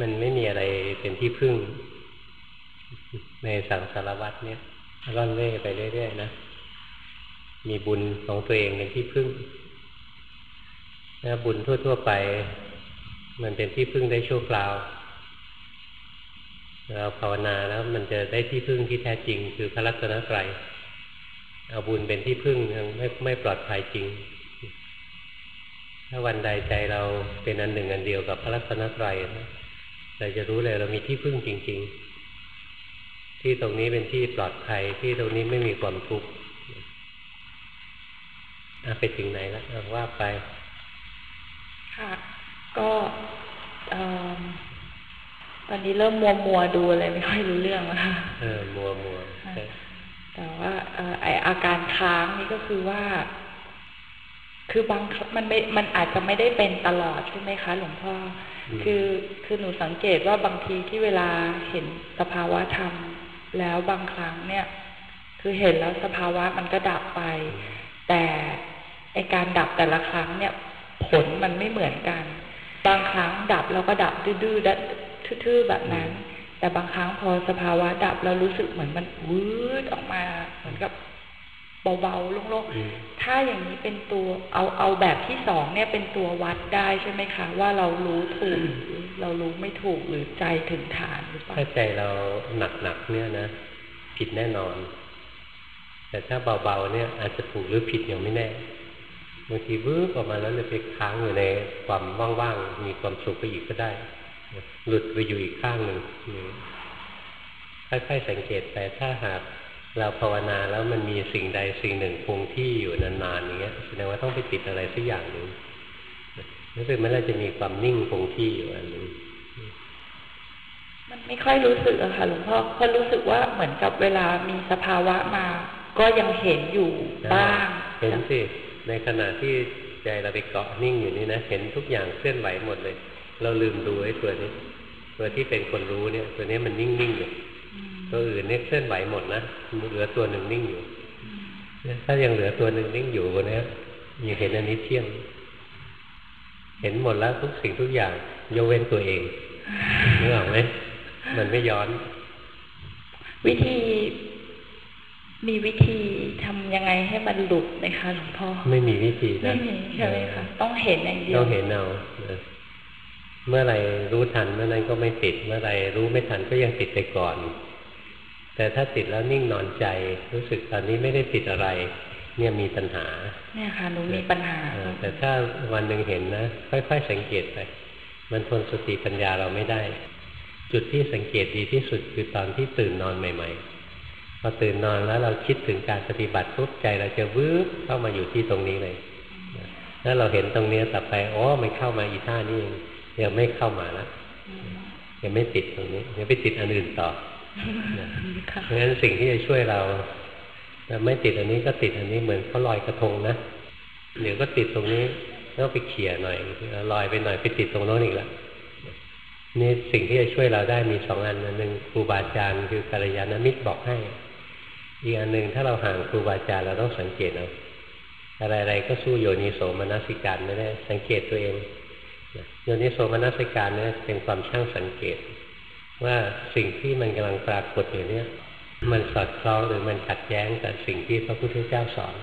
มันไม่มีอะไรเป็นที่พึ่ง ในสังสารวัตเนี่ยร่อนเร่ไปเรื่อยๆนะ มีบุญของตัวเองเป็นที่พึ่งนะบุญทั่ว ๆ ไป มันเป็นที่พึ่งได้ชั่วคราว เราภาวนาแล้วมันจะได้ที่พึ่งที่แท้จริง คือพระรัตนตรัยเอาบุญเป็นที่พึ่งยังไม่ไม่ปลอดภัยจริง ถ้าวันใดใจเราเป็นอันหนึ่งอันเดียวกับพระรัตนตรัย เราจะรู้เลยเรามีที่พึ่งจริง ๆ ที่ตรงนี้เป็นที่ปลอดภัยที่ตรงนี้ไม่มีความทุกข์ไปถึงไหนแล้วว่าไป ค่ะ ก็ตอนนี้เริ่มมัวมัวดูอะไรไม่ค่อยรู้เรื่องแล้วค่ะเออมัวมัวแต่ว่าไออาการค้างนี่ก็คือว่า คือบางมันไม่มันอาจจะไม่ได้เป็นตลอดใช่ไหมคะ หลวงพ่อ คือคือหนูสังเกตว่าบางทีที่เวลาเห็นสภาวะธรรม แล้วบางครั้งเนี่ย คือเห็นแล้วสภาวะมันก็ดับไป แต่ไอการดับแต่ละครั้งเนี่ย ผลมันไม่เหมือนกัน บางครั้งดับแล้วก็ดับดื้อๆทื่อๆแบบนั้น แต่บางครั้งพอสภาวะดับเรารู้สึกเหมือนมันวืดออกมาเหมือนกับ เบาๆโล่งๆถ้าอย่างนี้เป็นตัวเอาเอาแบบที่สองเนี่ยเป็นตัววัดได้ใช่ไหมคะ ว่าเรารู้ถูก เรารู้ไม่ถูกหรือใจถึงฐานหรือเปล่าถ้าใจเราหนักๆเนี่ยนะ ผิดแน่นอน แต่ถ้าเบาๆเนี่ยอาจจะถูกหรือผิดยังไม่แน่บางทีวืบออกมาแล้วเลยไปค้างอยู่ในความว่างๆมีความสุขไปอีกก็ได้ หลุดไปอยู่อีกข้างหนึ่งค่อยๆสังเกตไปถ้าหาก เราภาวนาแล้วมันมีสิ่งใดสิ่งหนึ่งคงที่อยู่นานๆอย่างเงี้ยแสดงว่าต้องไปติดอะไรสักอย่างหนึ่งรู้สึกมันเราจะมีความนิ่งคงที่อยู่อันนึงมันไม่ค่อยรู้สึกอะค่ะหลวงพ่อเพราะรู้สึกว่าเหมือนกับเวลามีสภาวะมา ก็ยังเห็นอยู่บ้างเห็นสิในขณะที่ใจเราไปเกาะนิ่งอยู่นี่นะเห็นทุกอย่างเคลื่อนไหวหมดเลย เราลืมดูไอ้ตัวนี้ ตัวที่เป็นคนรู้เนี่ย ตัวนี้มันนิ่งๆอยู่ ตัวอื่นเนี่ยเคลื่อนไหวหมดนะเหลือตัวหนึ่งนิ่งอยู่ถ้ายังเหลือตัวหนึ่งนิ่งอยู่คนนี้ยังเห็นอันนี้เที่ยง เห็นหมดแล้วทุกสิ่งทุกอย่างยกเว้นตัวเองนึกออกไหมมันไม่ย้อน วิธีมีวิธีทำยังไงให้มันหลุดไหมคะหลวงพ่อ ไม่มีวิธีนะไม่มีใช่ไหมคะต้องเห็นอย่างเดียวต้องเห็นเอาเมื่อไรรู้ทันเมื่อนั้นก็ไม่ติด เมื่อไรรู้ไม่ทันก็ยังติดไปก่อน แต่ถ้าติดแล้วนิ่งนอนใจ รู้สึกตอนนี้ไม่ได้ติดอะไร เนี่ยมีปัญหาเนี่ยค่ะหนูมีปัญหา แต่ถ้าวันหนึ่งเห็นนะ ค่อย ๆ สังเกตไปมันทนสติปัญญาเราไม่ได้ จุดที่สังเกตดีที่สุดคือตอนที่ตื่นนอนใหม่ ๆ พอตื่นนอนแล้วเราคิดถึงการปฏิบัติปุ๊บใจเราจะวืบเข้ามาอยู่ที่ตรงนี้เลยถ้าเราเห็นตรงนี้ต่อไปอ๋อมันเข้ามาอีท่านี่ยังไม่เข้ามาแล้วยังไม่ติดตรงนี้ยังไปติดอันอื่นต่อ เพราะฉะนั้นสิ่งที่จะช่วยเราไม่ติดอันนี้ก็ติดอันนี้เหมือนเขาลอยกระทงนะเดี๋ยวก็ติดตรงนี้แล้วไปเขี่ยหน่อยลอยไปหน่อยไปติดตรงโน้นอีกแล้วนี่สิ่งที่จะช่วยเราได้มีสองอันอันหนึ่งครูบาอาจารย์คือกัลยาณมิตรบอกให้ อีกอันหนึ่งถ้าเราห่างครูบาอาจารย์เราต้องสังเกตเอาอะไรๆก็สู้โยนิโสมนสิการไม่ได้สังเกตตัวเองโยนิโสมนสิการเนี่ยเป็นความช่างสังเกต ว่าสิ่งที่มันกำลังปรากฏอยู่เนี่ย มันสอดคล้องหรือมันขัดแย้งกับสิ่งที่พระพุทธเจ้าสอน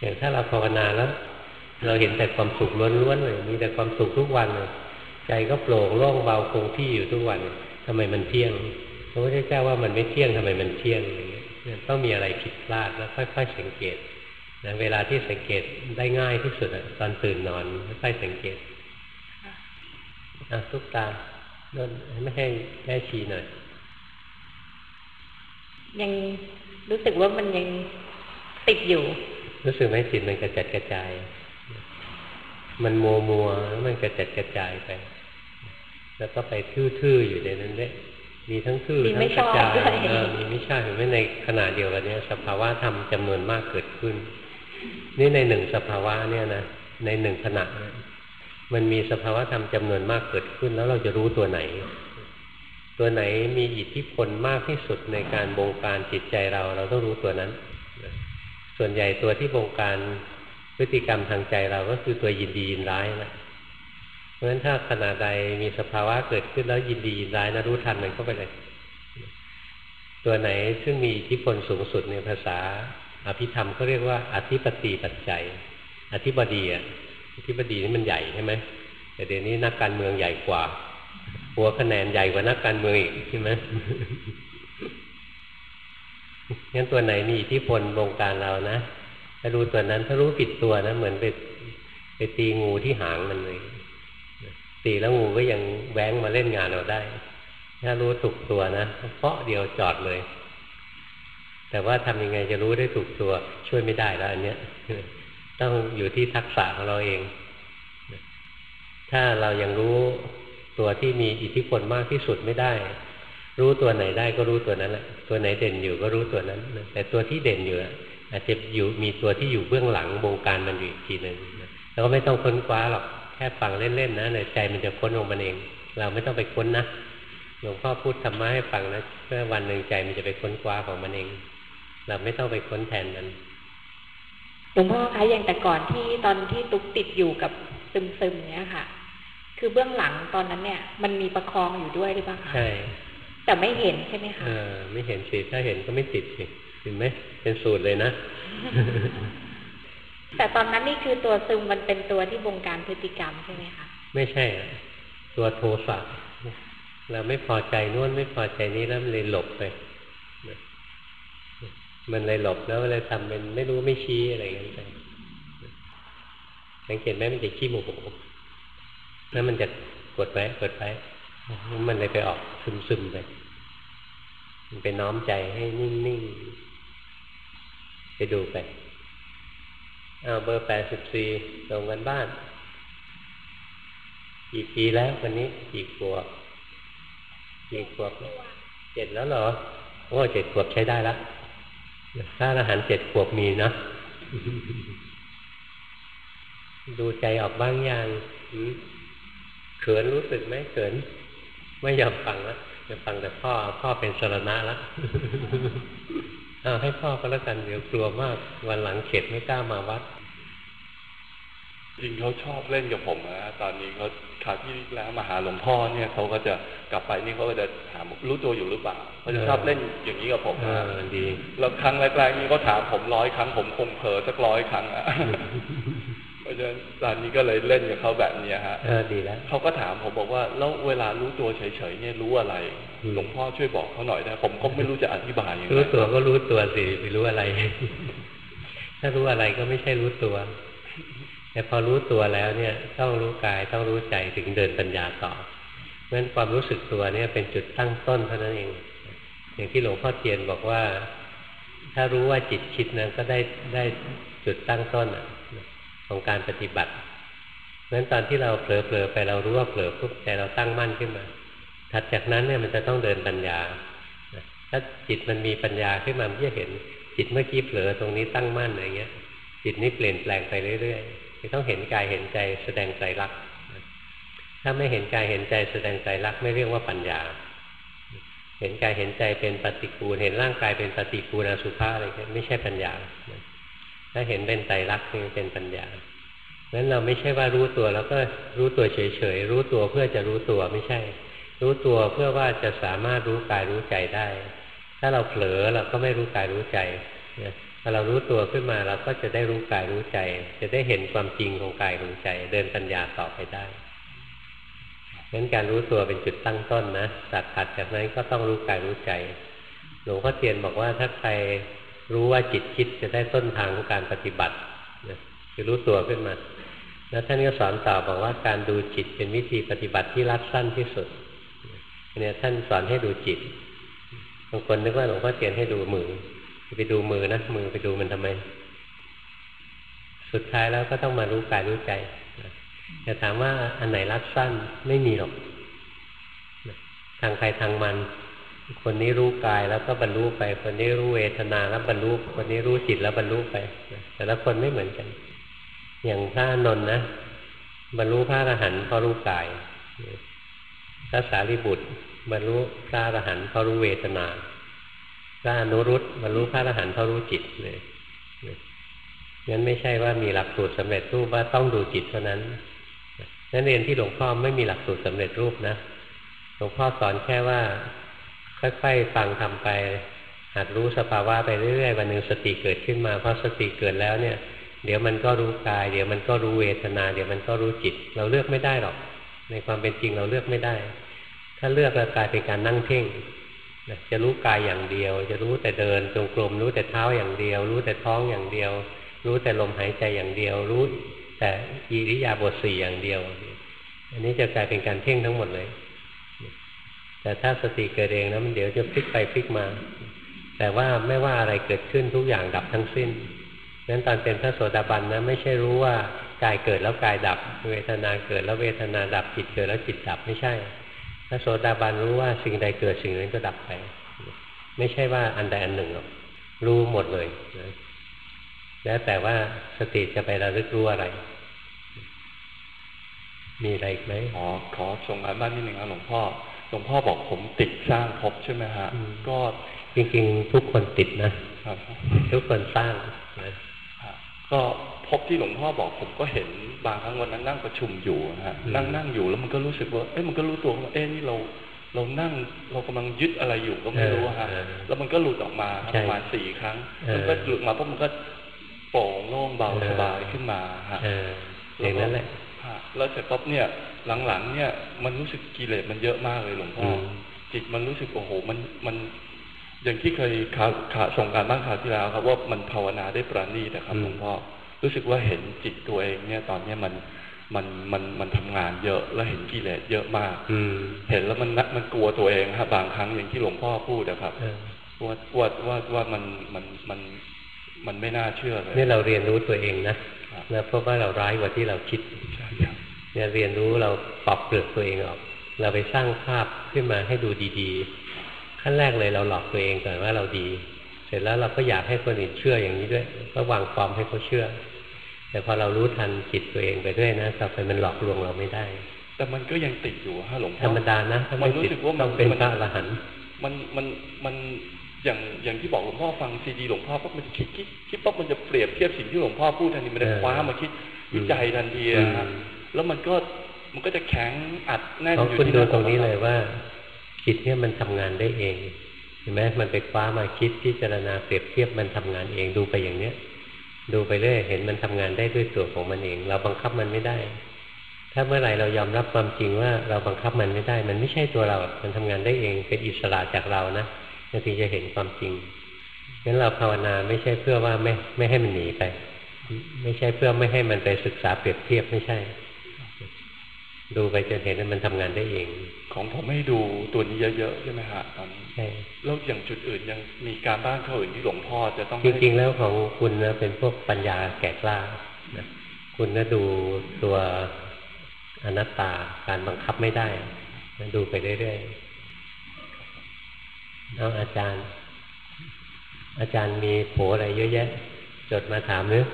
อย่างถ้าเราภาวนาแล้ว เราเห็นแต่ความสุขล้วนๆเลยมีแต่ความสุขทุกวันเลยใจก็โปร่งโล่งเบาคงที่อยู่ทุกวันทำไมมันเที่ยงพระพุทธเจ้าว่ามันไม่เที่ยงทำไมมันเที่ยงอย่างเงี้ยต้องมีอะไรผิดพลาดแล้วค่อยๆสังเกตนะเวลาที่สังเกตได้ง่ายที่สุดตอนตื่นนอนค่อยสังเกตอะทุกตา นั่นไม่ให้แม่ชีหน่อย ยังรู้สึกว่ามันยังติดอยู่ รู้สึกไหมจิตมันกระจัดกระจาย มันมัวมัวแล้วมันกระจัดกระจายไป แล้วก็ไปทื่อๆอยู่ในนั้นเด้มีทั้งทื่อทั้งกระจายมีไม่ใช่เห็นไหมในขณะเดียวกันเนี้ยสภาวะธรรมจำนวนมากเกิดขึ้น นี่ในหนึ่งสภาวะเนี่ยนะในหนึ่งขณะ มันมีสภาวะธรรมจำนวนมากเกิดขึ้นแล้วเราจะรู้ตัวไหน ตัวไหนมีอิทธิพลมากที่สุดในการบงการจิตใจเรา เราต้องรู้ตัวนั้น ส่วนใหญ่ตัวที่บงการพฤติกรรมทางใจเราก็คือตัวยินดียินร้ายนะเพราะฉะนั้นถ้าขณะใดมีสภาวะเกิดขึ้นแล้วยินดียินร้ายนะรู้ทันมันเข้าไปเลย ตัวไหนซึ่งมีอิทธิพลสูงสุดในภาษาอภิธรรมก็เรียกว่าอธิปติปัจจัย อธิบดีอะ ธิบดีนี่มันใหญ่ใช่ไหมแต่เดี๋ยวนี้นักการเมืองใหญ่กว่า หัวคะแนนใหญ่กว่านักการเมืองอีกใช่ไหมงั้นตัวไหนมีอิทธิพลบงการเรานะถ้ารู้ตัวนั้นถ้ารู้ผิดตัวนะเหมือนไปไปตีงูที่หางมันเลยตีแล้วงูก็ยังแว้งมาเล่นงานเราได้ ถ้ารู้ถูกตัวนะเพาะเดียวจอดเลย แต่ว่าทำยังไงจะรู้ได้ถูกตัวช่วยไม่ได้แล้วอันเนี้ย ต้องอยู่ที่ทักษะของเราเอง ถ้าเรายังรู้ตัวที่มีอิทธิพลมากที่สุดไม่ได้ รู้ตัวไหนได้ก็รู้ตัวนั้นแหละตัวไหนเด่นอยู่ก็รู้ตัวนั้น แต่ตัวที่เด่นอยู่อาจจะอยู่มีตัวที่อยู่เบื้องหลังบงการมันอยู่อีกทีหนึ่งแล้วก็ไม่ต้องค้นคว้าหรอกแค่ฟังเล่นๆนะในใจมันจะค้นของมันเอง เราไม่ต้องไปค้นนะหลวงพ่อพูดธรรมะให้ฟังนะเพื่อวันหนึ่งใจมันจะไปค้นคว้าของมันเอง เราไม่ต้องไปค้นแทนมัน ลวงพ่อคะอย่างแต่ก่อนที่ตอนที่ตุ๊กติดอยู่กับซึมซึมๆเนี้ยค่ะ คือเบื้องหลังตอนนั้นเนี่ย มันมีประคองอยู่ด้วยหรือเปล่าคะใช่แต่ไม่เห็นใช่ไหมคะเออไม่เห็นสิถ้าเห็นก็ไม่ติดสิเห็นไหมเป็นสูตรเลยนะ แต่ตอนนั้นนี่คือตัวซึมมันเป็นตัวที่บงการพฤติกรรมใช่ไหมคะไม่ใช่อะตัวโทสะเราไม่พอใจนู่นไม่พอใจนี้แล้วมันเลยหลบไป มันเลยหลบแล้วเลยทำเป็นไม่รู้ไม่ชี้อะไรอย่างเงี้ยไปสังเกตไหมมันจะขี้โมโหแล้วมันจะกดไว้กดไว้มันเลยไปออกซึมๆไปมันไปน้อมใจให้นิ่งๆ ไปดูไปเอาเบอร์แปดสิบสี่ลงกันบ้านกี่ปีแล้ววันนี้กี่ขวบกี่ขวบเจ็ดแล้วเหรอ โอ้เจ็ดขวบใช้ได้ล ถ้าอาหารเจ็ดขวบมีนะดูใจออกบ้างยังเขินรู้สึกไหมเขิน ไม่ยอมฟังแล้วจะฟังแต่พ่อ พ่อเป็นสรณะละเอาให้พ่อก็แล้วกันเดี๋ยวกลัวมาก วันหลังเข็ดไม่กล้ามาวัด จริงเขาชอบเล่นกับผมนะตอนนี้เขาคราวที่แล้วมาหาหลวงพ่อเนี่ยเขาก็จะกลับไปนี่เขาก็จะถามรู้ตัวอยู่หรือเปล่าเขาจะชอบเล่นอย่างนี้กับผมเอนะอดีแล้วครั้งแรกๆนี่เขาถามผมร้อยครั้งผมคงเผลอสักร้อยครั้งอะเพราะฉะนั้นตอนนี้ก็เลยเล่นกับเขาแบบเนี้ยฮะเออดีแล้วเขาก็ถามผมบอกว่าแล้วเวลารู้ตัวเฉยๆเนี่ยรู้อะไรอืมหลวงพ่อช่วยบอกเขาหน่อยได้ผมก็ไม่รู้จะอธิบายยังไงรู้ตัวก็รู้ตัวสิไปรู้อะไร ถ้ารู้อะไรก็ไม่ใช่รู้ตัว แต่พอรู้ตัวแล้วเนี่ยต้องรู้กายต้องรู้ใจถึงเดินปัญญาต่อเพราะฉะนั้นความรู้สึกตัวเนี่ยเป็นจุดตั้งต้นเท่านั้นเอง อย่างที่หลวงพ่อเทียนบอกว่า ถ้ารู้ว่าจิตคิดนั้นก็ได้ได้จุดตั้งต้นของการปฏิบัติเพราะฉะนั้นตอนที่เราเผลอๆไปเรารู้ว่าเผลอปุ๊บใจเราตั้งมั่นขึ้นมา ถัดจากนั้นเนี่ยมันจะต้องเดินปัญญาถ้าจิตมันมีปัญญาขึ้นมามันจะเห็นจิตเมื่อกี้เผลอตรงนี้ตั้งมั่นอะไรเงี้ย จิตนี้เปลี่ยนแปลงไปเรื่อยๆ ต้องเห็นกายเห็นใจแสดงใจรักถ้าไม่เห็นกายเห็นใจแสดงใจรักไม่เรียกว่าปัญญา เห็นกายเห็นใจเป็นปฏิกูล เห็นร่างกายเป็นปฏิกูลอสุภะอะไรเงี้ยไม่ใช่ปัญญา ถ้าเห็นเป็นใจรักนี่เป็นปัญญาเพราะนั้นเราไม่ใช่ว่ารู้ตัวแล้วก็รู้ตัวเฉยๆรู้ตัวเพื่อจะรู้ตัวไม่ใช่ รู้ตัวเพื่อว่าจะสามารถรู้กายรู้ใจได้ ถ้าเราเผลอเราก็ไม่รู้กายรู้ใจ นะถ้าเรารู้ตัวขึ้นมาเราก็จะได้รู้กายรู้ใจ จะได้เห็นความจริงของกายของใจ เดินปัญญาต่อไปได้งั้นการรู้ตัวเป็นจุดตั้งต้นนะตัดถัดจากนั้นก็ต้องรู้กายรู้ใจ หลวงพ่อเทียนบอกว่าถ้าใครรู้ว่าจิตคิดจะได้ต้นทางของการปฏิบัตินะคือรู้ตัวขึ้นมา แล้วท่านก็สอนต่อบอกว่าการดูจิตเป็นวิธีปฏิบัติที่รัดสั้นที่สุดเนี่ยท่านสอนให้ดูจิต บางคนนึกว่าหลวงพ่อเทียนให้ดูมือ ไปดูมือนะมือไปดูมันทำไม สุดท้ายแล้วก็ต้องมารู้กายรู้ใจจะถามว่าอันไหนรัดสั้นไม่มีหรอกทางใครทางมัน คนนี้รู้กายแล้วก็บรรลุไป คนนี้รู้เวทนาแล้วบรรลุคนนี้รู้จิตแล้วบรรลุไปแต่ละคนไม่เหมือนกัน อย่างพระนนท์นะบรรลุพระอรหันต์เพราะรู้กายพระสารีบุตร บรรลุพระอรหันต์เพราะรู้เวทนา ระอนุรุตบรรลุพระอรหันต์เพรารู้จิตเลยงั้นไม่ใช่ว่ามีหลักสูตรสำเร็จรูปว่าต้องดูจิตเท่านั้นนั้นเรียนที่หลวงพ่อไม่มีหลักสูตรสำเร็จรูปนะ หลวงพ่อสอนแค่ว่าค่อยๆฟังทำไปหัดรู้สภาวะไปเรื่อยๆวันหนึ่งสติเกิดขึ้นมาพอสติเกิดแล้วเนี่ย เดี๋ยวมันก็รู้กาย เดี๋ยวมันก็รู้เวทนา เดี๋ยวมันก็รู้จิต เราเลือกไม่ได้หรอก ในความเป็นจริงเราเลือกไม่ได้ ถ้าเลือกแล้วกลายเป็นการนั่งเพ่ง นะจะรู้กายอย่างเดียว จะรู้แต่เดินจงกรมรู้แต่เท้าอย่างเดียว รู้แต่ท้องอย่างเดียว รู้แต่ลมหายใจอย่างเดียว รู้แต่อิริยาบถสี่อย่างเดียว อันนี้จะกลายเป็นการเพ่งทั้งหมดเลย แต่ถ้าสติเกิดเองนะมันเดี๋ยวจะพลิกไปพลิกมา แต่ว่าไม่ว่าอะไรเกิดขึ้นทุกอย่างดับทั้งสิ้นนั้นตอนเป็นพระโสดาบันนะไม่ใช่รู้ว่ากายเกิดแล้วกายดับ เวทนาเกิดแล้วเวทนาดับจิตเกิดแล้วจิตดับไม่ใช่ พระโสดาบันรู้ว่าสิ่งใดเกิดสิ่งนั้นก็ดับไป ไม่ใช่ว่าอันใดอันหนึ่งหรอกรู้หมดเลยนะแล้วแต่ว่าสติจะไประลึกรู้อะไร มีอะไรอีกไหมขอขอส่งงานบ้านนิดหนึ่งครับหลวงพ่อหลวงพ่อบอกผมติดสร้างภพใช่ไหมฮะก็จริงๆ ทุกคนติดนะครับทุกคนสร้างนะฮะก็ พบที่หลวงพ่อบอกผมก็เห็นบางครั้งวันนั้นนั่งประชุมอยู่นะฮะนั่งนั่งอยู่แล้วมันก็รู้สึกว่าเอ้ยมันก็รู้ตัวว่าเอ้ยนี่เราเรานั่งเรากำลังยึดอะไรอยู่ก็ไม่รู้ฮะเออแล้วมันก็หลุดออกมาครับใช่ประมาณสี่ครั้งเออมันก็หลุดมาปุ๊บมันก็โปร่งโล่งเบาเออสบายขึ้นมาฮะเอออย่างนั้นแหละฮะแล้วเสร็จปุ๊บเนี่ยหลังๆเนี่ยมันรู้สึกกิเลสมันเยอะมากเลยหลวงพ่ออมจิตมันรู้สึกโอ้โหมันมันอย่างที่เคยขาขาส่งการบ้านข่าวที่แล้วครับว่ามันภาวนาได้ปราณีตนะครับหลวงพ่อ รู้สึกว่าเห็นจิตตัวเองเนี่ยตอนเนี้ยมันมันมันมันทำงานเยอะแล้วเห็นกิเลสเยอะมาก อืมเห็นแล้วมันนักมันกลัวตัวเองครับบางครั้งอย่างที่หลวงพ่อพูดนะครับเออว่าว่าว่าว่ามันมันมันมันไม่น่าเชื่อเลยนี่เราเรียนรู้ตัวเองนะครับแล้วพบว่าเราร้ายกว่าที่เราคิดใช่ครับเนี่ยเรียนรู้เราปรับเปลือกตัวเองออก เราไปสร้างภาพขึ้นมาให้ดูดี ๆ ขั้นแรกเลยเราหลอกตัวเองก่อนว่าเราดี เสร็จแล้วเราก็อยากให้คนอื่นเชื่ออย่างนี้ด้วยก็วางความให้เขาเชื่อ แต่พอเรารู้ทันจิตตัวเองไปด้วยนะต่อไปมันหลอกลวงเราไม่ได้ แต่มันก็ยังติดอยู่ฮะหลวงพ่อธรรมดานะถ้ามัไม่นรู้ติดสึกว่ามันต้องเป็นมันพระอรหันต์มันมันมันอย่างอย่างที่บอกหลวงพ่อฟังซีดีหลวงพ่อปั๊บมันคิดคิดคิดปั๊บมันจะเปรียบเทียบสิ่งที่หลวงพ่อพูดทันทีมันจะคว้ามาคิดวิจัยทันทีอะฮะแล้วมันก็มันก็จะแข็งอัดแน่นเพราะอยู่คุณที่ดูหน้าตรงนี้อกเลยว่าจิตเนี่ยมันทำงานได้เองเห็นไหมมันไปคว้ามาคิดพิจารณาเปรียบเทียบมันทำงานเองดูไปอย่างเนี้ย ดูไปเรื่อยเห็นมันทำงานได้ด้วยตัวของมันเอง เราบังคับมันไม่ได้ ถ้าเมื่อไหร่เรายอมรับความจริงว่าเราบังคับมันไม่ได้ มันไม่ใช่ตัวเรา มันทำงานได้เองเป็นอิสระจากเรานะเราถึงจะเห็นความจริงงั้นเราภาวนาไม่ใช่เพื่อว่าไม่ไม่ให้มันหนีไป ไม่ใช่เพื่อไม่ให้มันไปศึกษาเปรียบเทียบไม่ใช่ ดูไปจนเห็นว่ามันทำงานได้เอง ของผมให้ดูตัวนี้เยอะๆใช่ไหมฮะตอนนี้ใช่แล้วอย่างจุดอื่นยังมีการบ้านเขาอื่นที่หลวงพ่อจะต้องจให้ริงๆแล้วของคุณนะเป็นพวกปัญญาแก่กล้านะคุณนะดูตัวอนัตตาการบังคับไม่ได้นะดูไปเรื่อยๆเอาอาจารย์ อาจารย์มีโผอะไรเยอะแยะ จดมาถามหรือ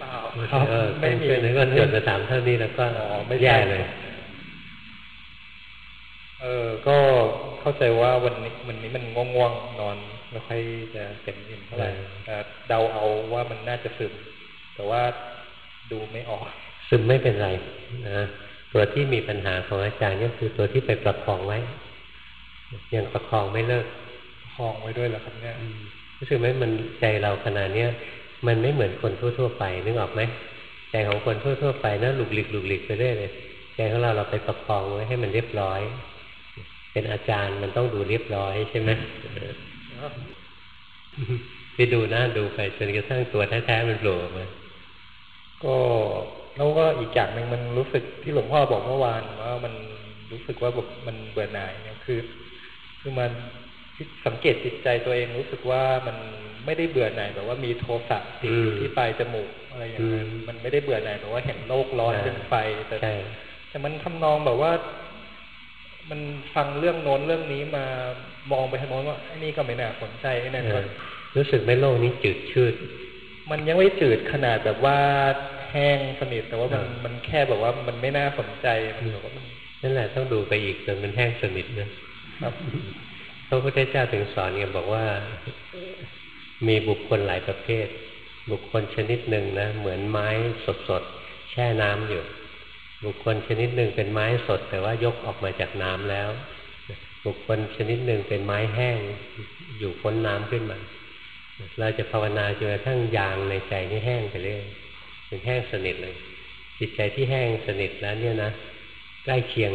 เปล่าเออไม่มีเพื่อนๆนึกว่าจดมาถามเท่านี้แล้วก็อ๋อไม่ใช่แย่เลย เออก็เข้าใจว่าวันนี้วันนี้มันง่วงๆนอนไม่ค่อยจะเต็มอิ่มเท่าไหร่เออแต่เดาเอาว่ามันน่าจะซึม แต่ว่าดูไม่ออก ซึมไม่เป็นไรนะตัวที่มีปัญหาของอาจารย์ก็คือตัวที่ไปประคองไว้ยังประคองไม่เลิกคลองไว้ด้วยแล้วครับเนี่ยรู้สึกไหมมันใจเราขนาดเนี้ยมันไม่เหมือนคนทั่วๆไปนึกออกไหมใจของคนทั่วๆไปนะหลุกหลิกหลุกหลิกไปเรื่อยเลยใจของเราเราไปประคองไว้ให้มันเรียบร้อย เป็นอาจารย์มันต้องดูเรียบร้อยใช่ไหมไปดูนะดูไปจนกระทั่งตัวแท้ๆมันโผล่ออกมาก็แล้วก็อีกอย่างหนึ่งมันรู้สึกที่หลวงพ่อบอกเมื่อวานว่ามันรู้สึกว่าแบบมันเบื่อหน่ายเนี่ยคือ คือมันสังเกตจิตใจตัวเองรู้สึกว่ามันไม่ได้เบื่อหน่ายแบบว่ามีโทสะติดอยู่ที่ปลายจมูกอะไรอย่างนั้นมันไม่ได้เบื่อหน่ายแบบว่าเห็นโลกร้อนเป็นไฟแต่ใช่แต่มันทำนองแบบว่า มันฟังเรื่องโน้นเรื่องนี้มามองไปทางโน้นว่าไอ้นี่ก็ไม่น่าสนใจไอ้นั่นเอก็อรู้สึกไหม่โลกนี้จืดชืด มันยังไม่จืดขนาดแบบว่าแห้งสนิทแต่ว่ามันเออมันแค่แบบว่ามันไม่น่าสนใจมันแบบว่ามันนั่นแหละต้องดูไปอีกจนมันแห้งสนิทนะครับพระพุทธเจ้าถึงสอนกันบอกว่า มีบุคคลหลายประเภท บุคคลชนิดหนึ่งนะเหมือนไม้สดๆแช่น้ำอยู่ บุคคลชนิดหนึ่งเป็นไม้สด แต่ว่ายกออกมาจากน้ำแล้ว บุคคลชนิดหนึ่งเป็นไม้แห้งอยู่พ้นน้ำขึ้นมา เราจะภาวนาจนกระทั่งยางในใจนี่แห้งไปเรื่อยเป็นแห้งสนิทเลย จิตใจที่แห้งสนิทแล้วเนี่ยนะใกล้เคียง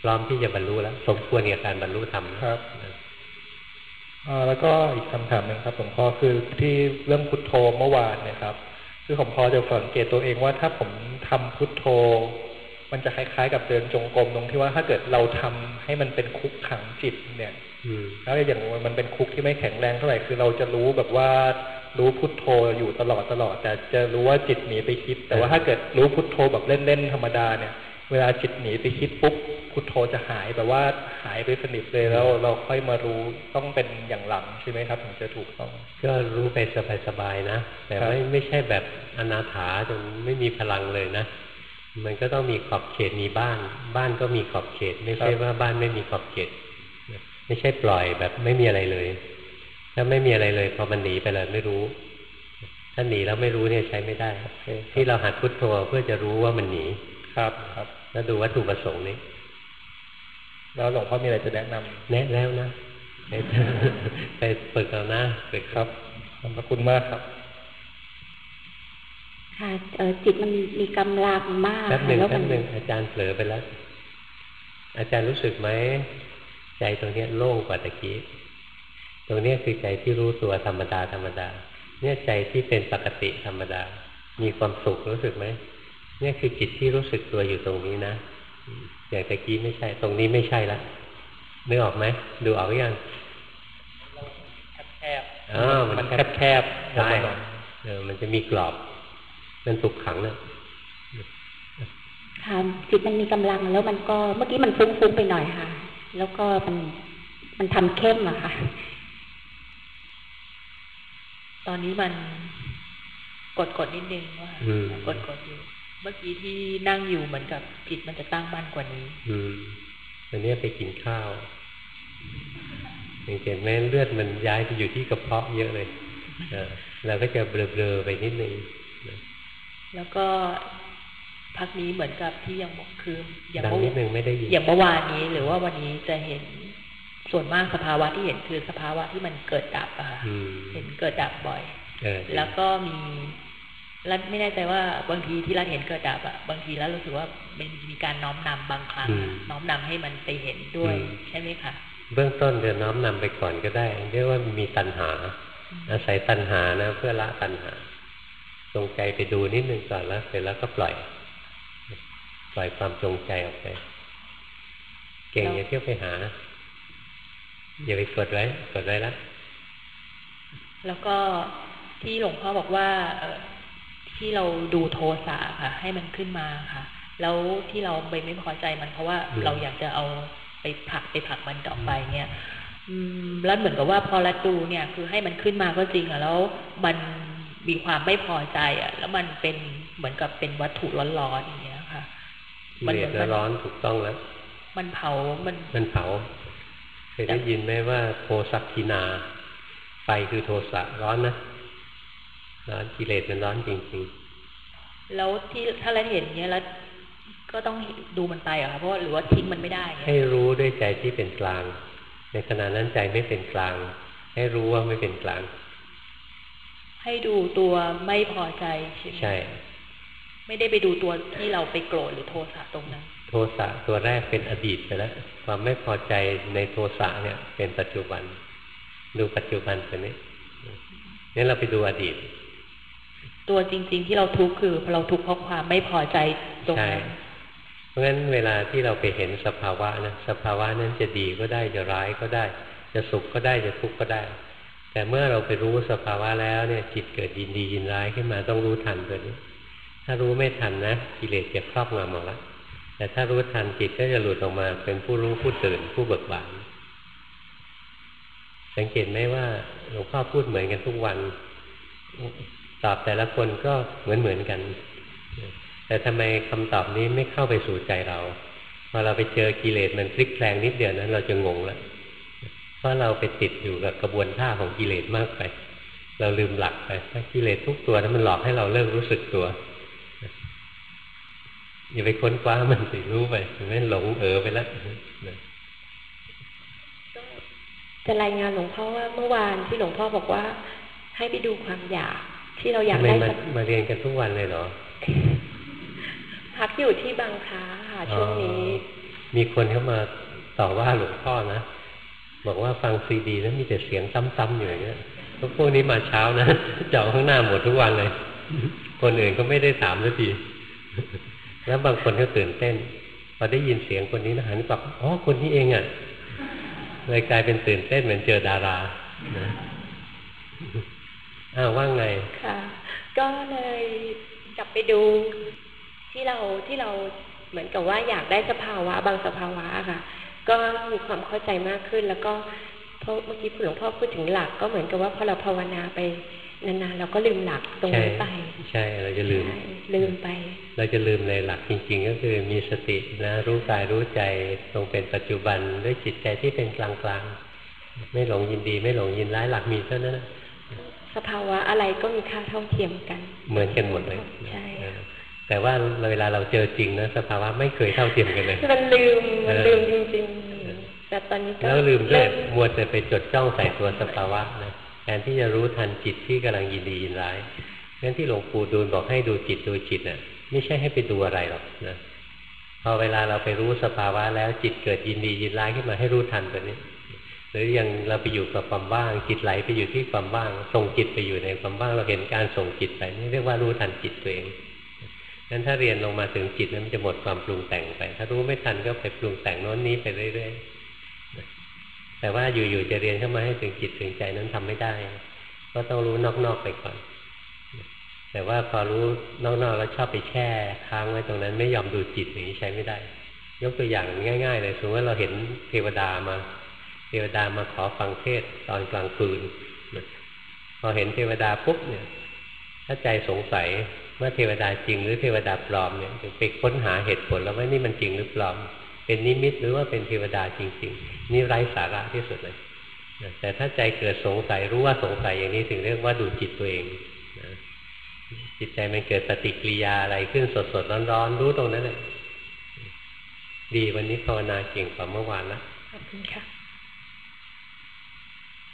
พร้อมที่จะบรรลุแล้ว สมควรกับการบรรลุธรรมครับอ่าแล้วก็อีกคำถามหนึ่งครับหลวงพ่อคือที่เรื่องพุทโธเมื่อวานนะครับ คือผมพอจะสังเกตตัวเองว่าถ้าผมทำพุทโธ มันจะคล้ายๆ กับเดินจงกรมตรงที่ว่าถ้าเกิดเราทำให้มันเป็นคุกขังจิตเนี่ยอืมแล้วอย่างมันเป็นคุกที่ไม่แข็งแรงเท่าไหร่คือเราจะรู้แบบว่ารู้พุทโธอยู่ตลอดตลอด แต่จะรู้ว่าจิตหนีไปคิด แต่ว่าถ้าเกิดรู้พุทโธแบบเล่นๆธรรมดาเนี่ย เวลาจิตหนีไปคิดปุ๊บพุทโธจะหายแบบว่าหายไปสนิทเลยแล้วเราค่อยมารู้ต้องเป็นอย่างหลังใช่ไหมครับถึงจะถูกต้อง ก็รู้ไปสบายๆนะ แต่ครับไม่ไม่ใช่แบบอนาถาจนไม่มีพลังเลยนะ มันก็ต้องมีขอบเขตมีบ้าน บ้านก็มีขอบเขต ไม่ใช่ว่าบ้านไม่มีขอบเขต ไม่ใช่ปล่อยแบบไม่มีอะไรเลย ถ้าไม่มีอะไรเลยพอมันหนีไปเลยไม่รู้ ถ้าหนีแล้วไม่รู้เนี่ยใช้ไม่ได้ที่เราหัดพุทโธเพื่อจะรู้ว่ามันหนีครับครับ แล้วดูวัตถุประสงค์นี้ แล้วหลวงพ่อมีอะไรจะแนะนำแนะแล้วนะไปไปฝึกเอานะฝึกครับขอบพระคุณมากครับ ค่ะเอ่อจิตมันมีกำลังมากแป๊บหนึ่งแล้วแป๊มับหนึ่งอาจารย์เผลอไปแล้ว อาจารย์รู้สึกไหมใจตรงเนี้ยโล่งกว่าตะกี้ตรงเนี้ยคือใจที่รู้ตัวธรรมดาธรรมดา เนี่ยใจที่เป็นปกติธรรมดา มีความสุขรู้สึกไหมเนี่ยคือจิตที่รู้สึกตัวอยู่ตรงนี้นะอืมอย่างตะกี้ไม่ใช่ ตรงนี้ไม่ใช่ละนึกออกไหมดูออกหรือยังแคบอ่ามันมันแคบๆใช่หน่อยเออมันจะมีกรอบ มันถูกขังเนี่ยค่ะจิตมันมีกำลังแล้วมันก็เมื่อกี้มันฟุ้งๆไปหน่อยค่ะ แล้วก็มันมันทำเข้มอะค่ะ ตอนนี้มันกดกดๆนิดนึงว่าอืมกดกดๆอยู่ เมื่อกี้ที่นั่งอยู่เหมือนกับจิตมันจะตั้งมั่นกว่านี้ อืมวันนี้ไปกินข้าวสังเกตไหมเลือดมันย้ายไปอยู่ที่กระเพาะเยอะเลยเออเราก็จะเบลอๆไปนิดนึงนะ แล้วก็พักนี้เหมือนกับที่ยังบอกคืออย่างดังเมื่อนิดนึงไม่ได้ยินอย่างเมื่อวานนี้ หรือว่าวันนี้จะเห็นส่วนมากสภาวะที่เห็นคือสภาวะที่มันเกิดดับอะค่ะอืมเห็นเกิดดับบ่อยเออแล้วก็มีรัฐไม่แน่ใจว่าบางทีที่รัฐเห็นเกิดดับอะบางทีแล้วรู้สึกว่ามันมีการน้อมนำบางครั้งอะน้อมนำให้มันไปเห็นด้วยใช่ไหมคะเบื้องต้นจะน้อมนำไปก่อนก็ได้ เรียกว่ามีตัณหา อาศัยตัณหานะเพื่อละตัณหา จงใจไปดูนิดนึงก่อนแล้วเสร็จแล้วก็ปล่อย ปล่อยความจงใจออกไป เก่งอย่าเที่ยวไปหา อย่าไปกดไว้กดไว้แล้วแล้วก็ที่หลวงพ่อบอกว่าเอ่อที่เราดูโทสะค่ะ ให้มันขึ้นมาค่ะ แล้วที่เราไปไม่พอใจมันเพราะว่าอืมเราอยากจะเอาไปผลักไปผลักมันต่อไปเนี่ยอืมแล้วเหมือนกับว่าพอรัดดูเนี่ย คือให้มันขึ้นมาก็จริงอะแล้วมัน มีความไม่พอใจอะแล้วมันเป็นเหมือนกับเป็นวัตถุร้อนๆอย่างเงี้ยค่ะกิเลสร้อนถูกต้องแล้ว มันเผามันมันเผาเคยได้ยินไหมว่าโทสักทินา ไฟคือโทสะร้อนนะร้อนกิเลสมันร้อนจริงแล้วที่ถ้าเราเห็นเนี้ยแล้วก็ต้องดูมันไปเหรอะค่ะเพราะว่าหรือว่าทิ้งมันไม่ได้ๆเงี้ให้ยรู้ด้วยใจที่เป็นกลาง ในขณะนั้นใจไม่เป็นกลาง ให้รู้ว่าไม่เป็นกลาง ให้ดูตัวไม่พอใจใช่ไหมใช่ ไม่ได้ไปดูตัวที่เราไปโกรธหรือโทสะตรงนั้น โทสะตัวแรกเป็นอดีตไปแล้วความไม่พอใจในโทสะเนี่ย เป็นปัจจุบัน ดูปัจจุบันตัวนี้นี่เราไปดูอดีต ตัวจริง ๆ ที่เราทุกข์คือเราทุกข์เพราะความไม่พอใจตรงใช่นั้นเพราะฉะนั้นเวลาที่เราไปเห็นสภาวะนะสภาวะนั้นจะดีก็ได้จะร้ายก็ได้ จะสุขก็ได้จะทุกข์ก็ได้ แต่เมื่อเราไปรู้สภาวะแล้วเนี่ยจิตเกิดยินดียินร้ายขึ้นมาต้องรู้ทันตัวนี้ ถ้ารู้ไม่ทันนะกิเลสจะครอบงำหมดล้วแต่ถ้ารู้ทันจิตก็จะหลุดออกมาเป็นผู้รู้ผู้ตื่นผู้เบิกบานสังเกตไหมว่าหลวงพ่อพูดเหมือนกันทุกวัน ตอบแต่ละคนก็เหมือนเหมือนกัน แต่ทำไมคำตอบนี้ไม่เข้าไปสู่ใจเราพอเราไปเจอกิเลสมันพลิกแปลงนิดเดียวนั้น เราจะงงแล้ว ราะเราไปติดอยู่กับกระบวนท่าของกิเลสมากไป เราลืมหลักไปว่ากิเลสทุกตัวนั้นมันหลอกให้เราเลิกรู้สึกตัว อย่าไปค้นคว้ามันสิรู้ไปไม่หลงเออไปแล้วนะจะรายงานหลวงพ่อว่าเมื่อวานที่หลวงพ่อบอกว่า ให้ไปดูความอยากที่เราอยากทำไมได้มาสักมาเรียนกันทุกวันเลยเหรอพักอยู่ที่บางคล้าค่ะช่วงนี้อ๋อมีคนเข้ามาต่อว่าหลวงพ่อนะ บอกว่าฟังซีดีแล้วมีแต่เสียงซ้ำๆอยู่อย่างเงี้ยพวกพวกนี้มาเช้านะเจาะข้างหน้าหมดทุกวันเลย คนอื่นก็ไม่ได้ถามสักทีแล้วบางคนก็ตื่นเต้นพอได้ยินเสียงคนนี้นะหันกลับอ๋อคนนี้เองอะ่ะเลยกลายเป็นตื่นเต้นเหมือนเจอดารานะอ้าวว่าไงค่ะ ก็เลยกลับไปดูที่เราที่เราเหมือนกับว่าอยากได้สภาวะ บางสภาวะค่ะ ก็มีความเข้าใจมากขึ้น แล้วก็เพราะเมื่อกี้หลวงพ่อพูดถึงหลัก ก็เหมือนกับว่าพอเราภาวนาไปนานๆเราก็ลืมหลักตรงใช่นี้ไป ใช่เราจะลืมใช่ลืมไป เราจะลืมในหลักจริง ๆ ก็คือมีสตินะรู้กายรู้ใจตรงเป็นปัจจุบันด้วยจิตใจที่เป็นกลางๆไม่หลงยินดี ไม่หลงยินร้ายหลักมีเท่านั้นนะสภาวะอะไรก็มีค่าเท่าเทียมกัน เหมือนกันหมดเลยใช่เออ แต่ว่าเวลาเราเจอจริงนะสภาวะไม่เคยเท่าเทียมกันเลยคือมันลืมมันเออลืมจริงๆแต่ตอนนี้ก็แล้วลืมด้วยเริ่มัวแต่ไปจดจ้องใส่ตัวสภาวะนะแทนที่จะรู้ทันจิตที่กำลังยินดียินร้ายงั้นที่หลวงปู่ดูลบอกให้ดูจิตดูจิตน่ะ ไม่ใช่ให้ไปดูอะไรหรอกนะพอเวลาเราไปรู้สภาวะแล้วจิตเกิดยินดียินร้ายขึ้นมาให้รู้ทันตัวนี้หรือยังเราไปอยู่กับความว่างจิตไหลไปอยู่ที่ความว่างส่งจิตไปอยู่ในความว่างเราเห็นการส่งจิตไปนี่เรียกว่ารู้ทันจิตตัวเอง นั้นถ้าเรียนลงมาถึงจิตนั้นมันจะหมดความปรุงแต่งไป ถ้ารู้ไม่ทันก็ไปปรุงแต่งโน้นนี้ไปเรื่อยๆ แต่ว่าอยู่ๆจะเรียนเข้ามาให้ถึงจิตถึงใจนั้นทำไม่ได้ ก็ต้องรู้นอกๆไปก่อน แต่ว่าพอรู้นอกๆแล้วชอบไปแช่ค้างไว้ตรงนั้น ไม่ยอมดูจิตอย่างนี้ใช้ไม่ได้ ยกตัวอย่างง่ายๆเลยสมมติว่าเราเห็นเทวดามา เทวดามาขอฟังเทศตอนกลางคืน พอเห็นเทวดาปุ๊บเนี่ย ถ้าใจสงสัย ว่าเทวดาจริงหรือเทวดาปลอมเนี่ยไปค้นหาเหตุผลแล้วว่านี่มันจริงหรือปลอม เป็นนิมิตหรือว่าเป็นเทวดาจริง ๆ นี่ไร้สาระที่สุดเลยแต่ถ้าใจเกิดสงสัยรู้ว่าสงสัยอย่างนี้ถึงเรียกว่าดูจิตตัวเองนะจิตใจมันเกิดปฏิกิริยาอะไรขึ้นสดๆร้อนๆรู้ตรงนั้นเลยดีวันนี้ภาวนาเก่งกว่าเมื่อวานละขอบคุณค่ะ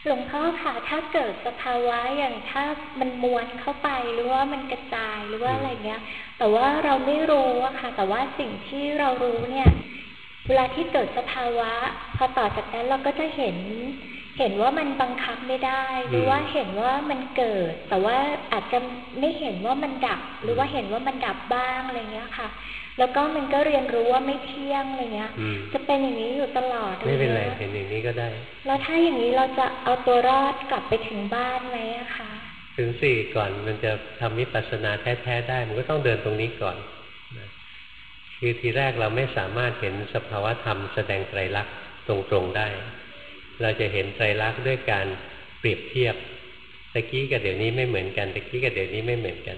หลวงพ่อค่ะถ้าเกิดสภาวะอย่างถ้ามันม้วนเข้าไปหรือว่ามันกระจายหรือว่าอะไรเงี้ย แต่ว่าเราไม่รู้อะค่ะ แต่ว่าสิ่งที่เรารู้เนี่ย เวลาที่เกิดสภาวะ พอต่อจากนั้นเราก็จะเห็น เห็นว่ามันบังคับไม่ได้ หรือว่าเห็นว่ามันเกิด แต่ว่าอาจจะไม่เห็นว่ามันดับ หรือว่าเห็นว่ามันดับบ้างอะไรเงี้ยค่ะ แล้วก็มันก็เรียนรู้ว่าไม่เที่ยงอะไรเงี้ยอืมจะเป็นอย่างนี้อยู่ตลอดไม่เป็นไรลยเห็นอย่างนี้ก็ได้ แล้วถ้าอย่างนี้เราจะเอาตัวรอดกลับไปถึงบ้านไหมอะคะถึงสี่ก่อนมันจะทำวิปัสสนาแท้ๆได้ มันก็ต้องเดินตรงนี้ก่อนนะคือทีแรกเราไม่สามารถเห็นสภาวะธรรมแสดงไตรลักษณ์ตรงๆได้ เราจะเห็นไตรลักษณ์ด้วยการเปรียบเทียบตะกี้กับเดี๋ยวนี้ไม่เหมือนกันตะกี้กับเดี๋ยวนี้ไม่เหมือนกัน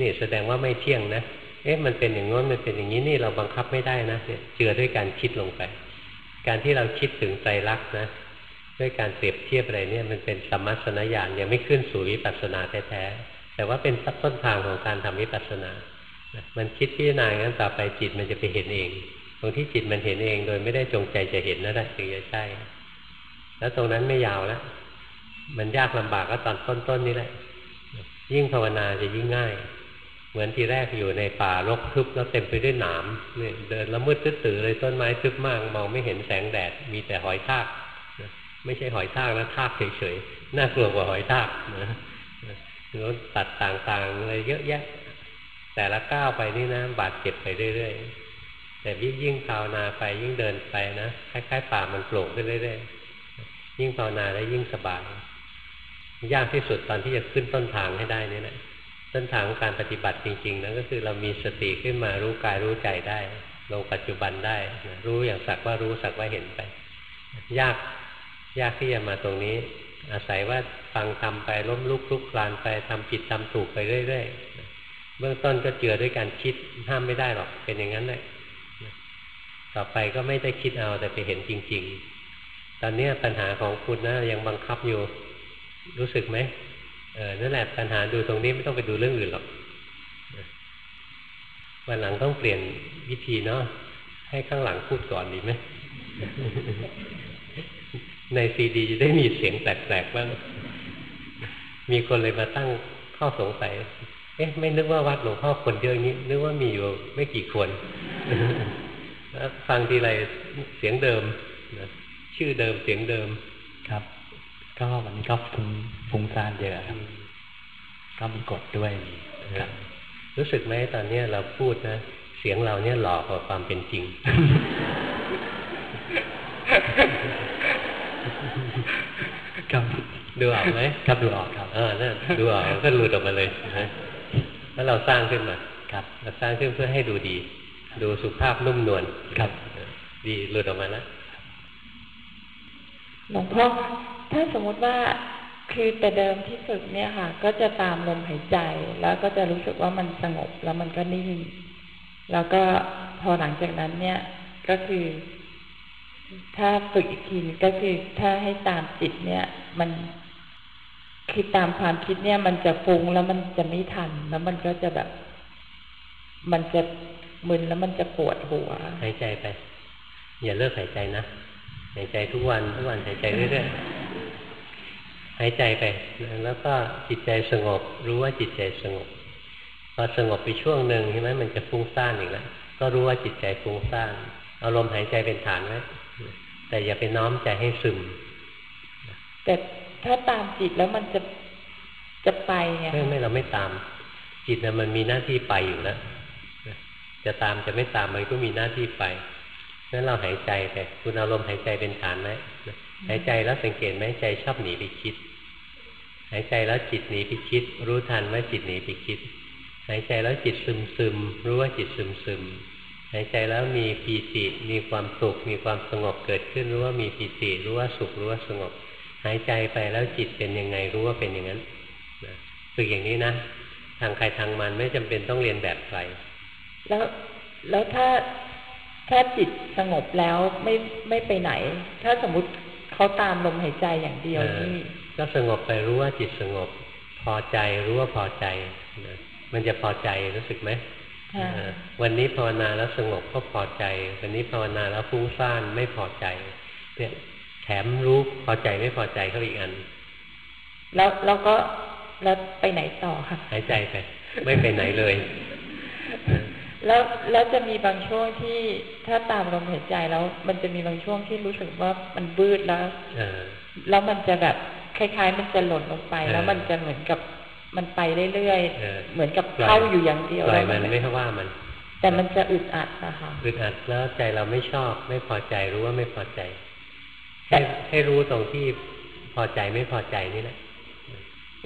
นี่แสดงว่าไม่เที่ยงนะ เอ๊ะมันเป็นอย่างโน้นมันเป็นอย่างนี้นี่เราบังคับไม่ได้นะเจือด้วยการคิดลงไป การที่เราคิดถึงไตรลักนะ ด้วยการเปรียบเทียบอะไรเนี่ยมันเป็นสัมมัสนญาณยังไม่ขึ้นสู่วิปัสสนาแท้ๆแต่ว่าเป็นต้นทางของการทำวิปัสสนา มันคิดพิจารณางั้นต่อไปจิตมันจะไปเห็นเอง ตรงที่จิตมันเห็นเอง โดยไม่ได้จงใจจะเห็นนั่นแหละถึงจะใช่ แล้วตรงนั้นไม่ยาวแล้วมันยากลำบากก็ตอนต้นๆนี่แหละ ยิ่งภาวนาจะยิ่งง่าย เหมือนทีแรกอยู่ในป่ารกทึบแล้วเต็มไปด้วยหนามเนี่ยเดินแล้วมืดตื้อเลยต้นไม้ทึบมากมองไม่เห็นแสงแดด มีแต่หอยทากนะไม่ใช่หอยทากนะทากเฉยๆน่ากลัวกว่าหอยทากนะแล้วตัดต่างๆอะไรเยอะแยะ แต่ละก้าวไปนี่นะบาดเจ็บไปเรื่อยๆ แต่ยิ่งยิ่งภาวนาไปยิ่งเดินไปนะคล้ายๆ ป่ามันโปร่งขึ้นเรื่อยๆยิ่งภาวนาแล้วยิ่งสบายยากที่สุดตอนที่จะขึ้นต้นทางให้ได้นี่แหละ ต้นทางของการปฏิบัติจริงๆนั้นก็คือเรามีสติขึ้นมารู้กายรู้ใจได้ลงปัจจุบันได้ รู้อย่างสักว่ารู้สักว่าเห็นไป ยากยากที่จะมาตรงนี้ อาศัยว่าฟังทำไปล้มลุกลุกคลานไปทำผิดทำถูกไปเรื่อยๆเบื้องต้นก็เจือด้วยการคิดห้ามไม่ได้หรอกเป็นอย่างนั้นเลยต่อไปก็ไม่ได้คิดเอาแต่ไปเห็นจริง ๆ ตอนนี้ปัญหาของคุณนะยังบังคับอยู่ รู้สึกไหม เออนั่นแหละปัญหาดูตรงนี้ไม่ต้องไปดูเรื่องอื่นหรอกวันหลังต้องเปลี่ยนวิธีเนาะให้ข้างหลังพูดก่อนดีไหมในซีดีจะได้มีเสียงแปลกๆบ้างมีคนเลยมาตั้งข้อสงสัย เอ๊ะ ไม่นึกว่าวัดหลวงพ่อคนเยอะอย่างนี้ นึกว่ามีอยู่ไม่กี่คนแล้วฟังทีไรเสียงเดิม ชื่อเดิมเสียงเดิม ครับ ก็วันนี้ก็ฟุ้งฟุ้งซ่านเยอะครับก็มีกฎด้วยครับรู้สึกไหมตอนเนี้ยเราพูดนะ เสียงเราเนี่ยหลอกกว่าความเป็นจริง ครับดูออกไหมครับดูออกครับ เออนั่นดูออกก็หลุดออกมาเลยนะแล้วเราสร้างขึ้นมาครับเราสร้างขึ้นเพื่อให้ดูดี ดูสุภาพนุ่มนวลครับ ดีหลุดออกมาแล้วหลวงพ่อ ถ้าสมมติว่าคือแต่เดิมที่ฝึกเนี่ยค่ะ ก็จะตามลมหายใจ แล้วก็จะรู้สึกว่ามันสงบแล้วมันก็นิ่ง แล้วก็พอหลังจากนั้นเนี่ยก็คือ ถ้าฝึกอีกทีก็คือถ้าให้ตามจิตเนี่ย มันคือตามความคิดเนี่ย มันจะฟุ้งแล้วมันจะไม่ทัน แล้วมันก็จะแบบ มันจะมึนแล้วมันจะปวดหัวหายใจไป อย่าเลิกหายใจนะหายใจทุกวันทุกวันหายใจเรื่อยๆ หายใจไป แล้วก็จิตใจสงบ รู้ว่าจิตใจสงบ พอสงบไปช่วงหนึ่งใช่ไหมมันจะฟุ้งซ่านอีกแล้วก็รู้ว่าจิตใจฟุ้งซ่านเอาลมหายใจเป็นฐานไว้แต่อย่าไปน้อมใจให้ซึม แต่ถ้าตามจิตแล้วมันจะจะไปไงไม่ไม่เราไม่ตาม จิตนะมันมีหน้าที่ไปอยู่แล้วจะตามจะไม่ตามมันก็มีหน้าที่ไปนั้นเราหายใจไปคุณเอาลมหายใจเป็นฐานไหมหายใจแล้วสังเกตไหมใจชอบหนีไปคิด หายใจแล้วจิตหนีไปคิด รู้ทันว่าจิตหนีไปคิด หายใจแล้วจิตซึมซึมรู้ว่าจิตซึมซึมหายใจแล้วมีปีติมีความสุขมีความสงบเกิดขึ้นรู้ว่ามีปีติรู้ว่าสุขรู้ว่าสงบ หายใจไปแล้วจิตเป็นยังไงรู้ว่าเป็นอย่างนั้นนะฝึกอย่างนี้นะทางใครทางมันไม่จำเป็นต้องเรียนแบบใครแล้วแล้วถ้าถ้าจิตสงบแล้วไม่ไม่ไปไหน ถ้าสมมุติเขาตามลมหายใจอย่างเดียวนี่ ก็สงบไปรู้ว่าจิตสงบ พอใจรู้ว่าพอใจนะมันจะพอใจรู้สึกไหมค่ะเออวันนี้ภาวนาแล้วสงบก็พอใจ วันนี้ภาวนาแล้วฟุ้งซ่านไม่พอใจ เนี่ยแถมรู้พอใจไม่พอใจเข้าอีกอัน แล้วแล้วก็แล้วไปไหนต่อค่ะหายใจไป ไม่ไปไหนเลย แล้วแล้วจะมีบางช่วงที่ถ้าตามลมหายใจแล้ว มันจะมีบางช่วงที่รู้สึกว่ามันบืดแล้วเออแล้วมันจะแบบ คล้ายๆ มันจะหล่นลงไปเออแล้วมันจะเหมือนกับมันไปเรื่อยเออๆเหมือนกับปล่อยเข้าอยู่อย่างเดียวปล่อยแล้วมันนไม่ว่ามัน แต่มันจะอึดอัดนะคะอึดอัดแล้วใจเราไม่ชอบ ไม่พอใจรู้ว่าไม่พอใจแต่ให้ให้รู้ตรงที่พอใจไม่พอใจนี่แหละ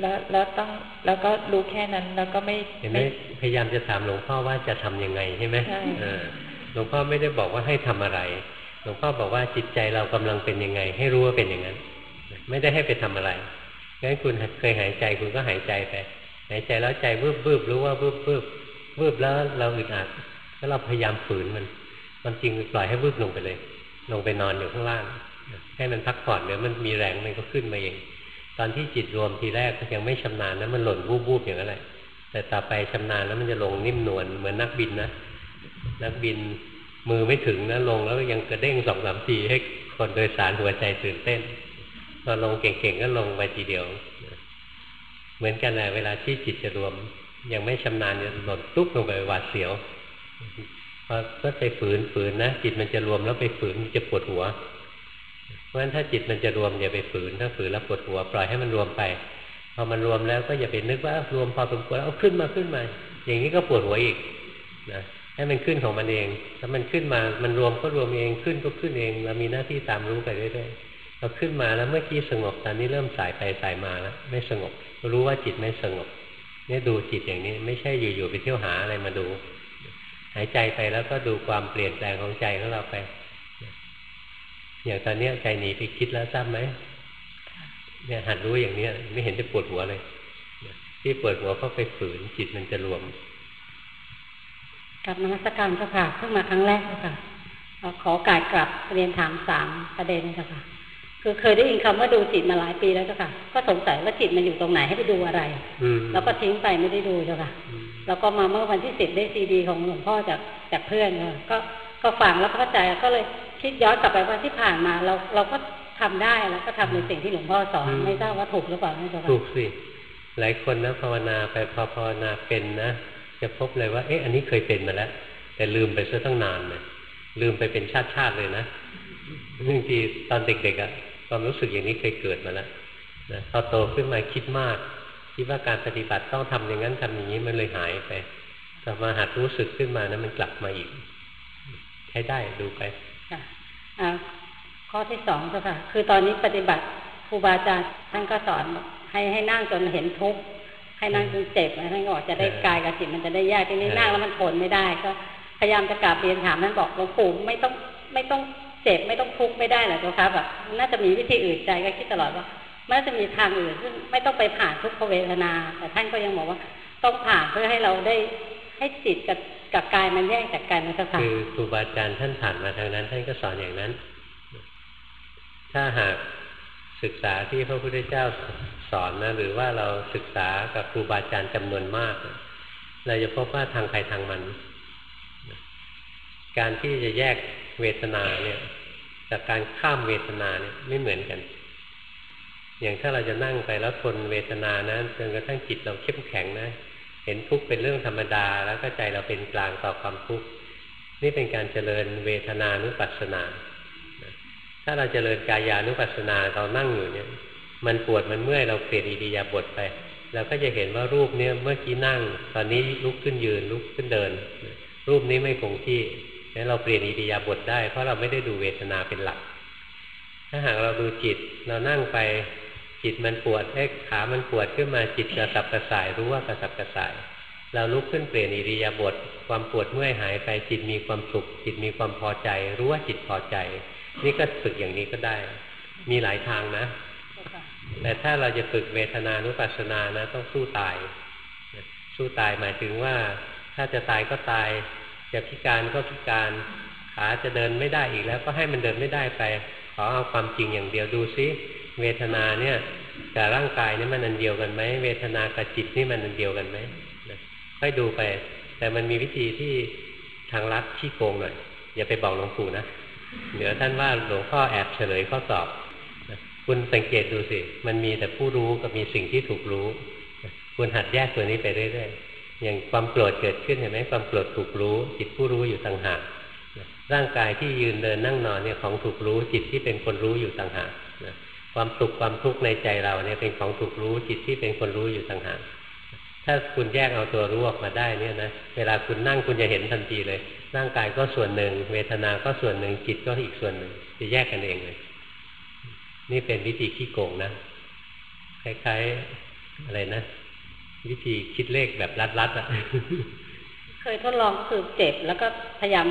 แล้วแล้วต้องแล้วก็รู้แค่นั้นแล้วก็ไม่เห็นไหมพยายามจะถามหลวงพ่อว่าจะทำยังไงใช่ไหมใช่เออหลวงพ่อไม่ได้บอกว่าให้ทำอะไร หลวงพ่อบอกว่าจิตใจเรากำลังเป็นยังไง ให้รู้ว่าเป็นอย่างนั้น ไม่ได้ให้ไปทำอะไรงั้นคุณเคยหายใจคุณก็หายใจไปหายใจแล้วใจวืบวืบรู้ว่าวืบวืบวืบแล้วเราอึดอัดแล้วเราพยายามฝืนมันความจริงปล่อยให้วืบลงไปเลย ลงไปนอนอยู่ข้างล่างให้มันพักผ่อนเดี๋ยวมันมีแรงมันก็ขึ้นมาเอง ตอนที่จิตรวมทีแรกยังไม่ชำนาญนะมันหล่นวูบวูบอย่างนั้นแหละแต่ต่อไปชำนาญแล้วมันจะลงนิ่มนวลเหมือนนักบินนะนักบินมือไม่ถึงนะลงแล้วยังกระเด้งสองสามทีให้คนโดยสารหัวใจตื่นเต้น พอลงเก่งๆก็ลงไปทีเดียว เหมือนกันแหละเวลาที่จิตจะรวม ยังไม่ชำนาญจะหล่นตุ๊บลงไปหวาดเสียวพอก็ไปฝืนฝืนนะจิตมันจะรวมแล้วไปฝืนมันจะปวดหัว เพราะฉะนั้นถ้าจิตมันจะรวมอย่าไปฝืนถ้าฝืนแล้วปวดหัว ปล่อยให้มันรวมไปพอมันรวมแล้วก็อย่าไปนึกว่ารวมพอสมควรแล้วเอาขึ้นมาขึ้นมา อย่างนี้ก็ปวดหัวอีกนะให้มันขึ้นของมันเอง ถ้ามันขึ้นมามันรวมก็รวมเองขึ้นก็ขึ้นเอง เรามีหน้าที่ตามรู้ไปเรื่อยๆ เราขึ้นมาแล้วเมื่อกี้สงบตอนนี้เริ่มสายไปสายมาแล้วไม่สงบ รู้ว่าจิตไม่สงบเนี่ยดูจิตอย่างนี้ ไม่ใช่อยู่ๆไปเที่ยวหาอะไรมาดู หายใจไปแล้วก็ดูความเปลี่ยนแปลงของใจของเราไปอย่างตอนนี้ใจหนีไปคิดแล้วทราบไหมเนี่ยหัดรู้อย่างเนี้ยไม่เห็นจะปวดหัวเลยที่ปวดหัวเพราะไปฝืนจิตมันจะรวมกับนมัสการเจ้าค่ะเพิ่งมาครั้งแรกเจ้าค่ะขอโอกาสกลับเรียนถามสามประเด็นเจ้าค่ะ คือเคยได้ยินคำว่าดูจิตมาหลายปีแล้วเจ้าค่ะ ก็สงสัยว่าจิตมันอยู่ตรงไหนให้ไปดูอะไรอืมแล้วก็ทิ้งไปไม่ได้ดูเจ้าค่ะอืมแล้วก็มาเมื่อวันที่สิบได้ซีดีของหลวงพ่อจากจากเพื่อนค่ะก็ก็ฟังแล้วก็เข้าใจก็เลยคิดย้อนกลับไปว่าที่ผ่านมาเราเราก็ทำได้แล้วก็ทำในสิ่งที่หลวงพ่อสอนอืมไม่ทราบว่าถูกหรือเปล่าไม่ทราบถูกสิหลายคนนะภาวนาไปพอภาวนาเป็นนะ จะพบเลยว่า เอ๊ะอันนี้เคยเป็นมาแล้ว แต่ลืมไปซะตั้งนานเลยลืมไปเป็นชาติชาติๆเลยนะบางทีตอนเด็กๆอะ ความรู้สึกอย่างนี้เคยเกิดมาแล้วนะพอโตขึ้นมาคิดมาก คิดว่าการปฏิบัติต้องทำอย่างนั้นทำอย่างนี้มันเลยหายไปแต่มาหัดรู้สึกขึ้นมานะมันกลับมาอีก ใช้ได้ดูไปค่ะอ่าข้อที่สองค่ะ คือตอนนี้ปฏิบัติครูบาอาจารย์ท่านก็สอนให้ให้นั่งจนเห็นทุกข์ให้นั่งจนเจ็บนะท่านบอกจะได้กายกับจิตมันจะได้แยกที่นี้เออนั่งแล้วมันทนไม่ได้ ก็พยายามจะกราบเรียนถามท่านบอกหลวงปู่ไม่ต้องไม่ต้อง เจ็บไม่ต้องทุกข์ไม่ได้หรอเจ้าค่ะแบบน่าจะมีวิธีอื่นใจก็คิดตลอดว่ามันน่าจะมีทางอื่นซึ่งไม่ต้องไปผ่านทุกขเวทนา แต่ท่านก็ยังบอกว่า ต้องผ่านเพื่อให้เราได้ให้จิตกับกับกายมันแยกจากกันนะเจ้าค่ะคือครูบาอาจารย์ท่านผ่านมาทางนั้น ท่านก็สอนอย่างนั้น ถ้าหากศึกษาที่พระพุทธเจ้าสอนนะหรือว่าเราศึกษากับครูบาอาจารย์จำนวนมาก เราจะพบว่าทางใครทางมัน การที่จะแยกเวทนาเนี่ย จากการข้ามเวทนาเนี่ยไม่เหมือนกัน อย่างถ้าเราจะนั่งไปแล้วทนเวทนานะจนกระทั่งจิตเราเข้มแข็งนะเห็นทุกข์เป็นเรื่องธรรมดา แล้วก็ใจเราเป็นกลางต่อความทุกข์นี่เป็นการเจริญเวทนานุปัสสนา ถ้าเราเจริญกายานุปัสสนาเรานั่งอยู่เนี่ย มันปวดมันเมื่อยเราเปลี่ยนอิริยาบถไปเราก็จะเห็นว่ารูปเนี้ยเมื่อกี้นั่ง ตอนนี้ลุกขึ้นยืนลุกขึ้นเดิน รูปนี้ไม่คงที่ งั้นเราเปลี่ยนอิริยาบถได้ เพราะเราไม่ได้ดูเวทนาเป็นหลัก ถ้าหากเราดูจิตเรานั่งไปจิตมันปวดเอ๊ะขา มันปวดขึ้นมาจิตกระสับกระส่ายรู้ว่ากระสับกระส่าย เราลุกขึ้นเปลี่ยนอิริยาบถความปวดเมื่อยหายไปจิตมีความสุข จิตมีความพอใจ รู้ว่าจิตพอใจ นี่ก็ฝึกอย่างนี้ก็ได้ มีหลายทางนะ แต่ถ้าเราจะฝึกเวทนานุปัสสนานะ ต้องสู้ตาย สู้ตายหมายถึงว่า ถ้าจะตายก็ตาย จะพิการก็พิการขาจะเดินไม่ได้อีกแล้ว ก็ให้มันเดินไม่ได้ไป ขอเอาความจริงอย่างเดียวดูซิเวทนาเนี่ยกับร่างกายนี่มันอันเดียวกันไหมเวทนากับจิตนี่มันอันเดียวกันไหมค่อยดูไป แต่มันมีวิธีที่ทางลัดขี้โกงหน่อยอย่าไปบอกหลวงปู่นะเดี๋ยวท่านว่าหลวงพ่อแอบเฉลยข้อสอบคุณสังเกตดูสิ มันมีแต่ผู้รู้กับมีสิ่งที่ถูกรู้ คุณหัดแยกตัวนี้ไปเรื่อยๆ อย่างความโกรธเกิดขึ้นเห็นไหมความโกรธถูกรู้จิตผู้รู้อยู่ต่างหากร่างกายที่ยืนเดินนั่งนอนเนี่ยของถูกรู้จิตที่เป็นคนรู้อยู่ต่างหากความสุขความทุกข์ในใจเราเนี่ยเป็นของถูกรู้จิตที่เป็นคนรู้อยู่ต่างหากถ้าคุณแยกเอาตัวรู้ออกมาได้เนี่ยนะเวลาคุณนั่งคุณจะเห็นทันทีเลย ร่างกายก็ส่วนหนึ่ง เวทนาก็ส่วนหนึ่งจิตก็อีกส่วนหนึ่ง จะแยกกันเองเลย นี่เป็นวิธีขี้โกงนะคล้ายๆอะไรนะ วิธีคิดเลขแบบลัดๆอะเคยทดลองก็คือเจ็บ แล้วก็พยายาม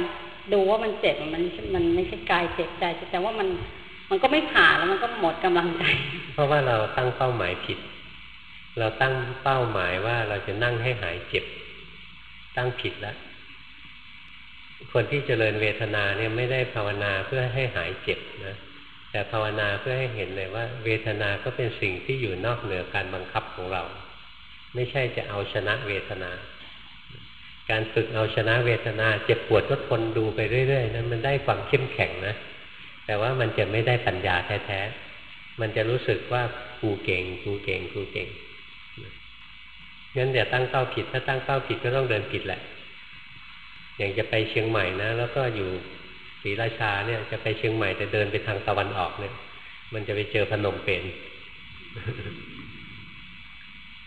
ดูว่ามันเจ็บมันมันไม่ใช่กายเจ็บใจแต่ว่ามันมันก็ไม่ผ่านแล้วมันก็หมดกำลังใจ เพราะว่าเราตั้งเป้าหมายผิด เราตั้งเป้าหมายว่าเราจะนั่งให้หายเจ็บ ตั้งผิดแล้วคนที่เจริญเวทนาเนี่ยไม่ได้ภาวนาเพื่อให้หายเจ็บนะแต่ภาวนาเพื่อให้เห็นเลยว่า เวทนาก็เป็นสิ่งที่อยู่นอกเหนือการบังคับของเรา ไม่ใช่จะเอาชนะเวทนา การฝึกเอาชนะเวทนาเจ็บปวดก็ทนดูไปเรื่อยๆนะมันได้ความเข้มแข็งนะ แต่ว่ามันจะไม่ได้ปัญญาแท้ๆ มันจะรู้สึกว่ากูเก่งกูเก่งกูเก่งงั้นอย่าตั้งเป้าผิด ถ้าตั้งเป้าผิดก็ต้องเดินผิดแหละ อย่างจะไปเชียงใหม่นะ แล้วก็อยู่ศรีราชาเนี่ย จะไปเชียงใหม่แต่เดินไปทางตะวันออกเนี่ย มันจะไปเจอพนมเปญ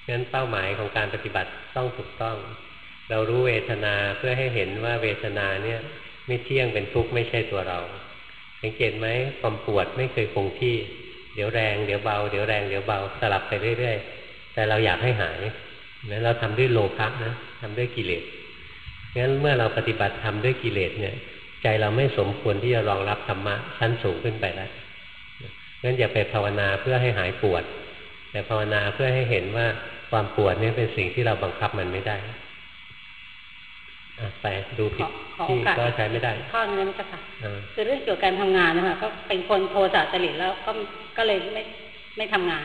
งั้นเป้าหมายของการปฏิบัติต้องถูกต้อง เรารู้เวทนาเพื่อให้เห็นว่าเวทนาเนี่ยไม่เที่ยงเป็นทุกข์ไม่ใช่ตัวเรา สังเกตไหมความปวดไม่เคยคงที่ เดี๋ยวแรงเดี๋ยวเบาเดี๋ยวแรงเดี๋ยวเบาสลับไปเรื่อยๆ แต่เราอยากให้หายนะเราทำด้วยโลภะนะทำด้วยกิเลสงั้นเมื่อเราปฏิบัติทำด้วยกิเลสเนี่ย ใจเราไม่สมควรที่จะรองรับธรรมะชั้นสูงขึ้นไปแล้วงั้นอย่าไปภาวนาเพื่อให้หายปวด แต่ภาวนาเพื่อให้เห็นว่า ความปวดนี่เป็นสิ่งที่เราบังคับมันไม่ได้อะไปดูผิดขอขอที่โอกาสก็ใช้ไม่ได้ข้อนึงนะเจ้าค่ะอ่าคือเรื่องเกี่ยวกับการทำงานนะคะก็เป็นคนโทสะจริตแล้วก็ก็เลยไม่ไม่ทำงาน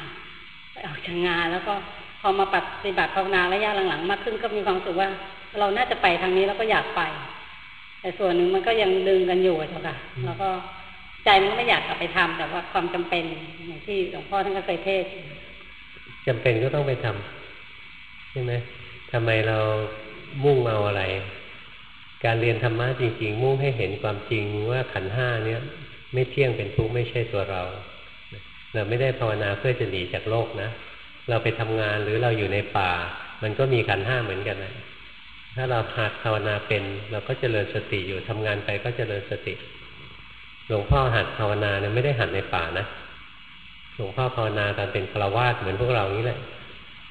ไปออกจากงานแล้วก็พอมาปฏิบัติภาวนาระยะหลังๆ มากขึ้นก็มีความรู้สึกว่า เราน่าจะไปทางนี้แล้วก็อยากไป แต่ส่วนหนึ่งมันก็ยังดึงกันอยู่อะเจ้าค่ะ แล้วก็ใจมันก็ไม่อยากกลับไปทำแต่ว่าความจำเป็นอย่างที่หลวงพ่อท่านก็เคยเทศน์ จำเป็นก็ต้องไปทำใช่ไหมทำไมเรามุ่งเอาอะไร การเรียนธรรมะจริง ๆ มุ่งให้เห็นความจริงว่าขันห้าเนี้ยไม่เที่ยงเป็นทุกข์ไม่ใช่ตัวเรา เราไม่ได้ภาวนาเพื่อจะหนีจากโลกนะ เราไปทำงานหรือเราอยู่ในป่า มันก็มีขันห้าเหมือนกันนะถ้าเราหัดภาวนาเป็น เราก็เจริญสติอยู่ทำงานไปก็เจริญสติ หลวงพ่อหัดภาวนาเนี่ยไม่ได้หัดในป่านะ หลวงพ่อภาวนาตอนเป็นฆราวาสเหมือนพวกเรานี้แหละ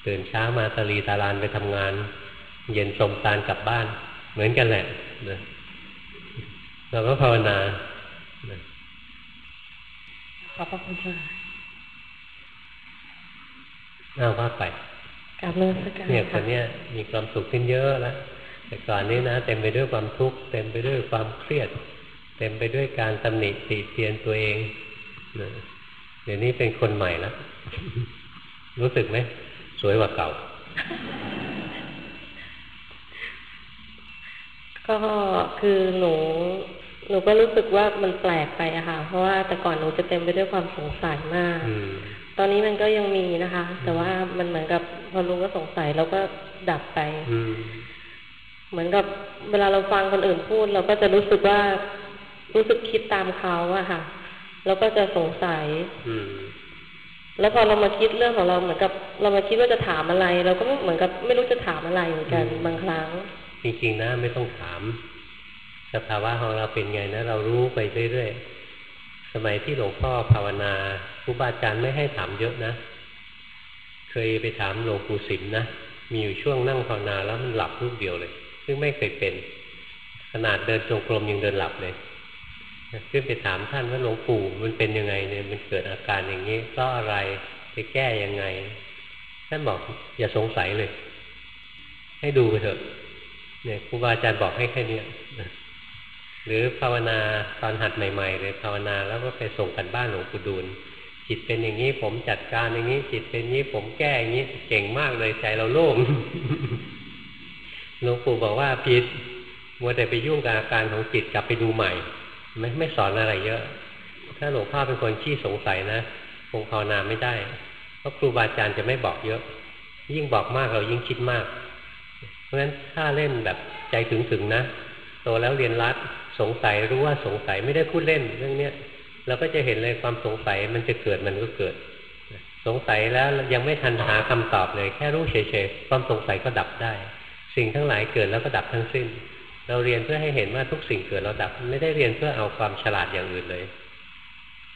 ตื่นเช้ามาตะลีตาลานไปทำงาน เย็นสมตาลกลับบ้าน เหมือนกันแหละนะเราก็ภาวนานะขอบพระคุณค่ะอ้าวว่าไปกราบเมื่อสักการเนี่ยคค่ะนเนี้ยมีความสุขขึ้นเยอะแล้วแต่ก่อนนี้นะเต็มไปด้วยความทุกข์เต็มไปด้วยความเครียด เต็มไปด้วยการตำหนิติเตียนตัวเองนะเดี๋ยวนี้เป็นคนใหม่แล้ว รู้สึกไหม สวยกว่าเก่า ก็คือหนูหนูก็รู้สึกว่ามันแปลกไปอะค่ะ เพราะว่าแต่ก่อนหนูจะเต็มไปด้วยความสงสัยมากอืมตอนนี้มันก็ยังมีนะคะ แต่ว่ามันเหมือนกับพอรู้ว่าสงสัยเราก็ดับไปอืมเหมือนกับเวลาเราฟังคนอื่นพูด เราก็จะรู้สึกว่ารู้สึกคิดตามเขาอะค่ะ เราก็จะสงสัย อืมแล้วพอเรามาคิดเรื่องของเราเหมือนกับ เรามาคิดว่าจะถามอะไร เราก็ไม่เหมือนกับไม่รู้จะถามอะไรเหมือนกันอืมบางครั้ง จริงๆนะไม่ต้องถาม สภาวะของเราเป็นไงนะ เรารู้ไปเรื่อยๆสมัยที่หลวงพ่อภาวนาครูบาอาจารย์ไม่ให้ถามเยอะนะ เคยไปถามหลวงปู่สิมนะมีอยู่ช่วงนั่งภาวนาแล้วมันหลับรูปเดียวเลย ซึ่งไม่เคยเป็น ขนาดเดินจงกรมยังเดินหลับเลย ขึ้นไปถามท่านว่าหลวงปู่มันเป็นยังไงเนี่ยมันเกิดอาการอย่างนี้เพราะอะไรจะแก้ยังไง ท่านบอกอย่าสงสัยเลย ให้ดูไปเถอะ เนี่ยครูบาอาจารย์บอกให้แค่นี้หรือภาวนาตอนหัดใหม่ๆเลยภาวนาแล้วก็ไปส่งกันบ้านหลวงปู่ดูลจิตเป็นอย่างนี้ผมจัดการอย่างนี้ จิตเป็นอย่างนี้ผมแก้อย่างนี้เก่งมากเลยใจเราโล่งหลวงปู่บอกว่าผิดมัวแต่ไปยุ่งกับอาการของจิตกลับไปดูใหม่ ไม่ไม่สอนอะไรเยอะ ถ้าหลวงพ่อเป็นคนขี้สงสัยนะคงภาวนาไม่ได้ เพราะครูบาอาจารย์จะไม่บอกเยอะ ยิ่งบอกมากเรายิ่งคิดมาก เพราะฉะนั้นถ้าเล่นแบบใจถึงถึงๆนะโตแล้วเรียนรัดสงสัยรู้ว่าสงสัยไม่ได้พูดเล่นเรื่องเนี้ยเราก็จะเห็นเลยความสงสัยมันจะเกิดมันก็เกิด สงสัยแล้วยังไม่ทันหาคำตอบเลย แค่รู้เฉยๆความสงสัยก็ดับได้ สิ่งทั้งหลายเกิดแล้วก็ดับทั้งสิ้น เราเรียนเพื่อให้เห็นว่าทุกสิ่งเกิดแล้วดับ ไม่ได้เรียนเพื่อเอาความฉลาดอย่างอื่นเลย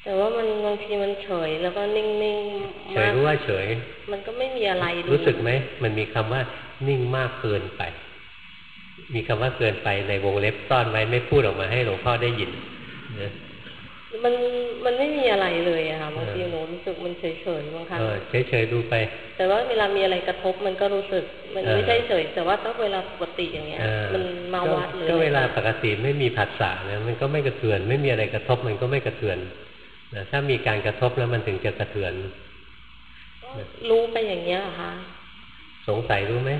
แต่ว่ามันบางทีมันเฉยแล้วก็นิ่งๆเฉมายกรู้ว่าเฉย มันก็ไม่มีอะไรดูรู้สึกไหมมันมีคำว่านิ่งมากเกินไป มีคำว่าเกินไปในวงเล็บซ่อนไว้ไม่พูดออกมาให้หลวงพ่อได้ยินนะ มันมันไม่มีอะไรเลยอะค่ะบางทีเออหนูรู้สึกมันเฉยๆบางครั้งเออเฉยๆดูไป แต่ว่าเวลามีอะไรกระทบมันก็รู้สึก มันเออไม่ใช่เฉย แต่ว่าถ้าเวลาปกติอย่างเงี้ยเออมันมาวัดเลยก็เวลาปกติไม่มีผัสสะนะมันก็ไม่กระเทือน ไม่มีอะไรกระทบมันก็ไม่กระเทือนนะถ้ามีการกระทบแล้วมันถึงจะกระเทือนรู้ไปอย่างเงี้ยเหรอคะสงสัยรู้ไหม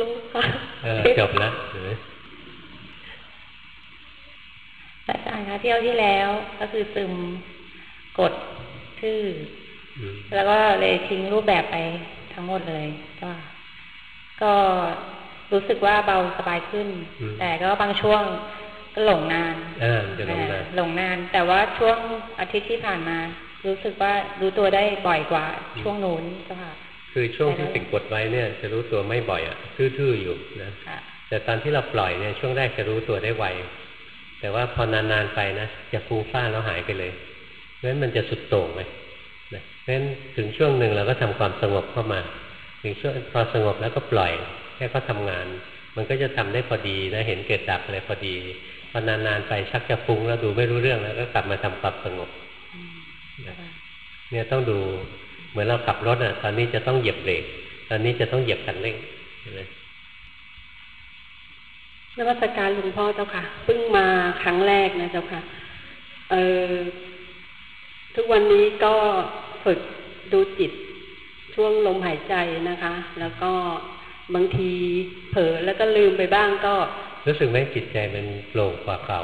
รู้ค่ะเออจบแล้ วเห็นไหมอาจารย์คะเที่ยวที่แล้ว ก็คือซึมกดชื่ออืมแล้วก็เลยทิ้งรูปแบบไปทั้งหมดเลยก็ก็รู้สึกว่าเบาสบายขึ้น แต่ก็บางช่วงก็หลงนานอ่ามันจะลงมาเออหลงนาน แต่ว่าช่วงอาทิตย์ที่ผ่านมา รู้สึกว่ารู้ตัวได้บ่อยกว่า ช่วงนู้นเจ้าค่ะคือช่วงที่ติดกดไว้เนี่ย จะรู้ตัวไม่บ่อยอะทื่อๆอยู่นะค่ะแต่ตอนที่เราปล่อยเนี่ยช่วงแรกจะรู้ตัวได้ไว แต่ว่าพอนานๆไปนะจะฟุ้งซ่านแล้วหายไปเลยเพราะฉะนั้นมันจะสุดโต่งไปนะเพราะฉะนั้นถึงช่วงหนึ่งเราก็ทำความสงบเข้ามา ถึงช่วงพอสงบแล้วก็ปล่อยแค่เขาทำงาน มันก็จะทำได้พอดีนะเห็นเกิดดับอะไรพอดีพอนานๆไปชักจะฟุ้งแล้วดูไม่รู้เรื่องแล้วก็กลับมาทำความสงบเนี่ยต้องดูเหมือนเราขับรถอะ ตอนนี้จะต้องเหยียบเบรกตอนนี้จะต้องเหยียบคันเร่งเห็นไหม นวัตการหลวงพ่อเจ้าค่ะเพิ่งมาครั้งแรกนะเจ้าค่ะ เออทุกวันนี้ก็ฝึกดูจิตช่วงลมหายใจนะคะ แล้วก็บางทีเผลอแล้วก็ลืมไปบ้างก็ รู้สึกไหมจิตใจมันโปร่งกว่าเก่า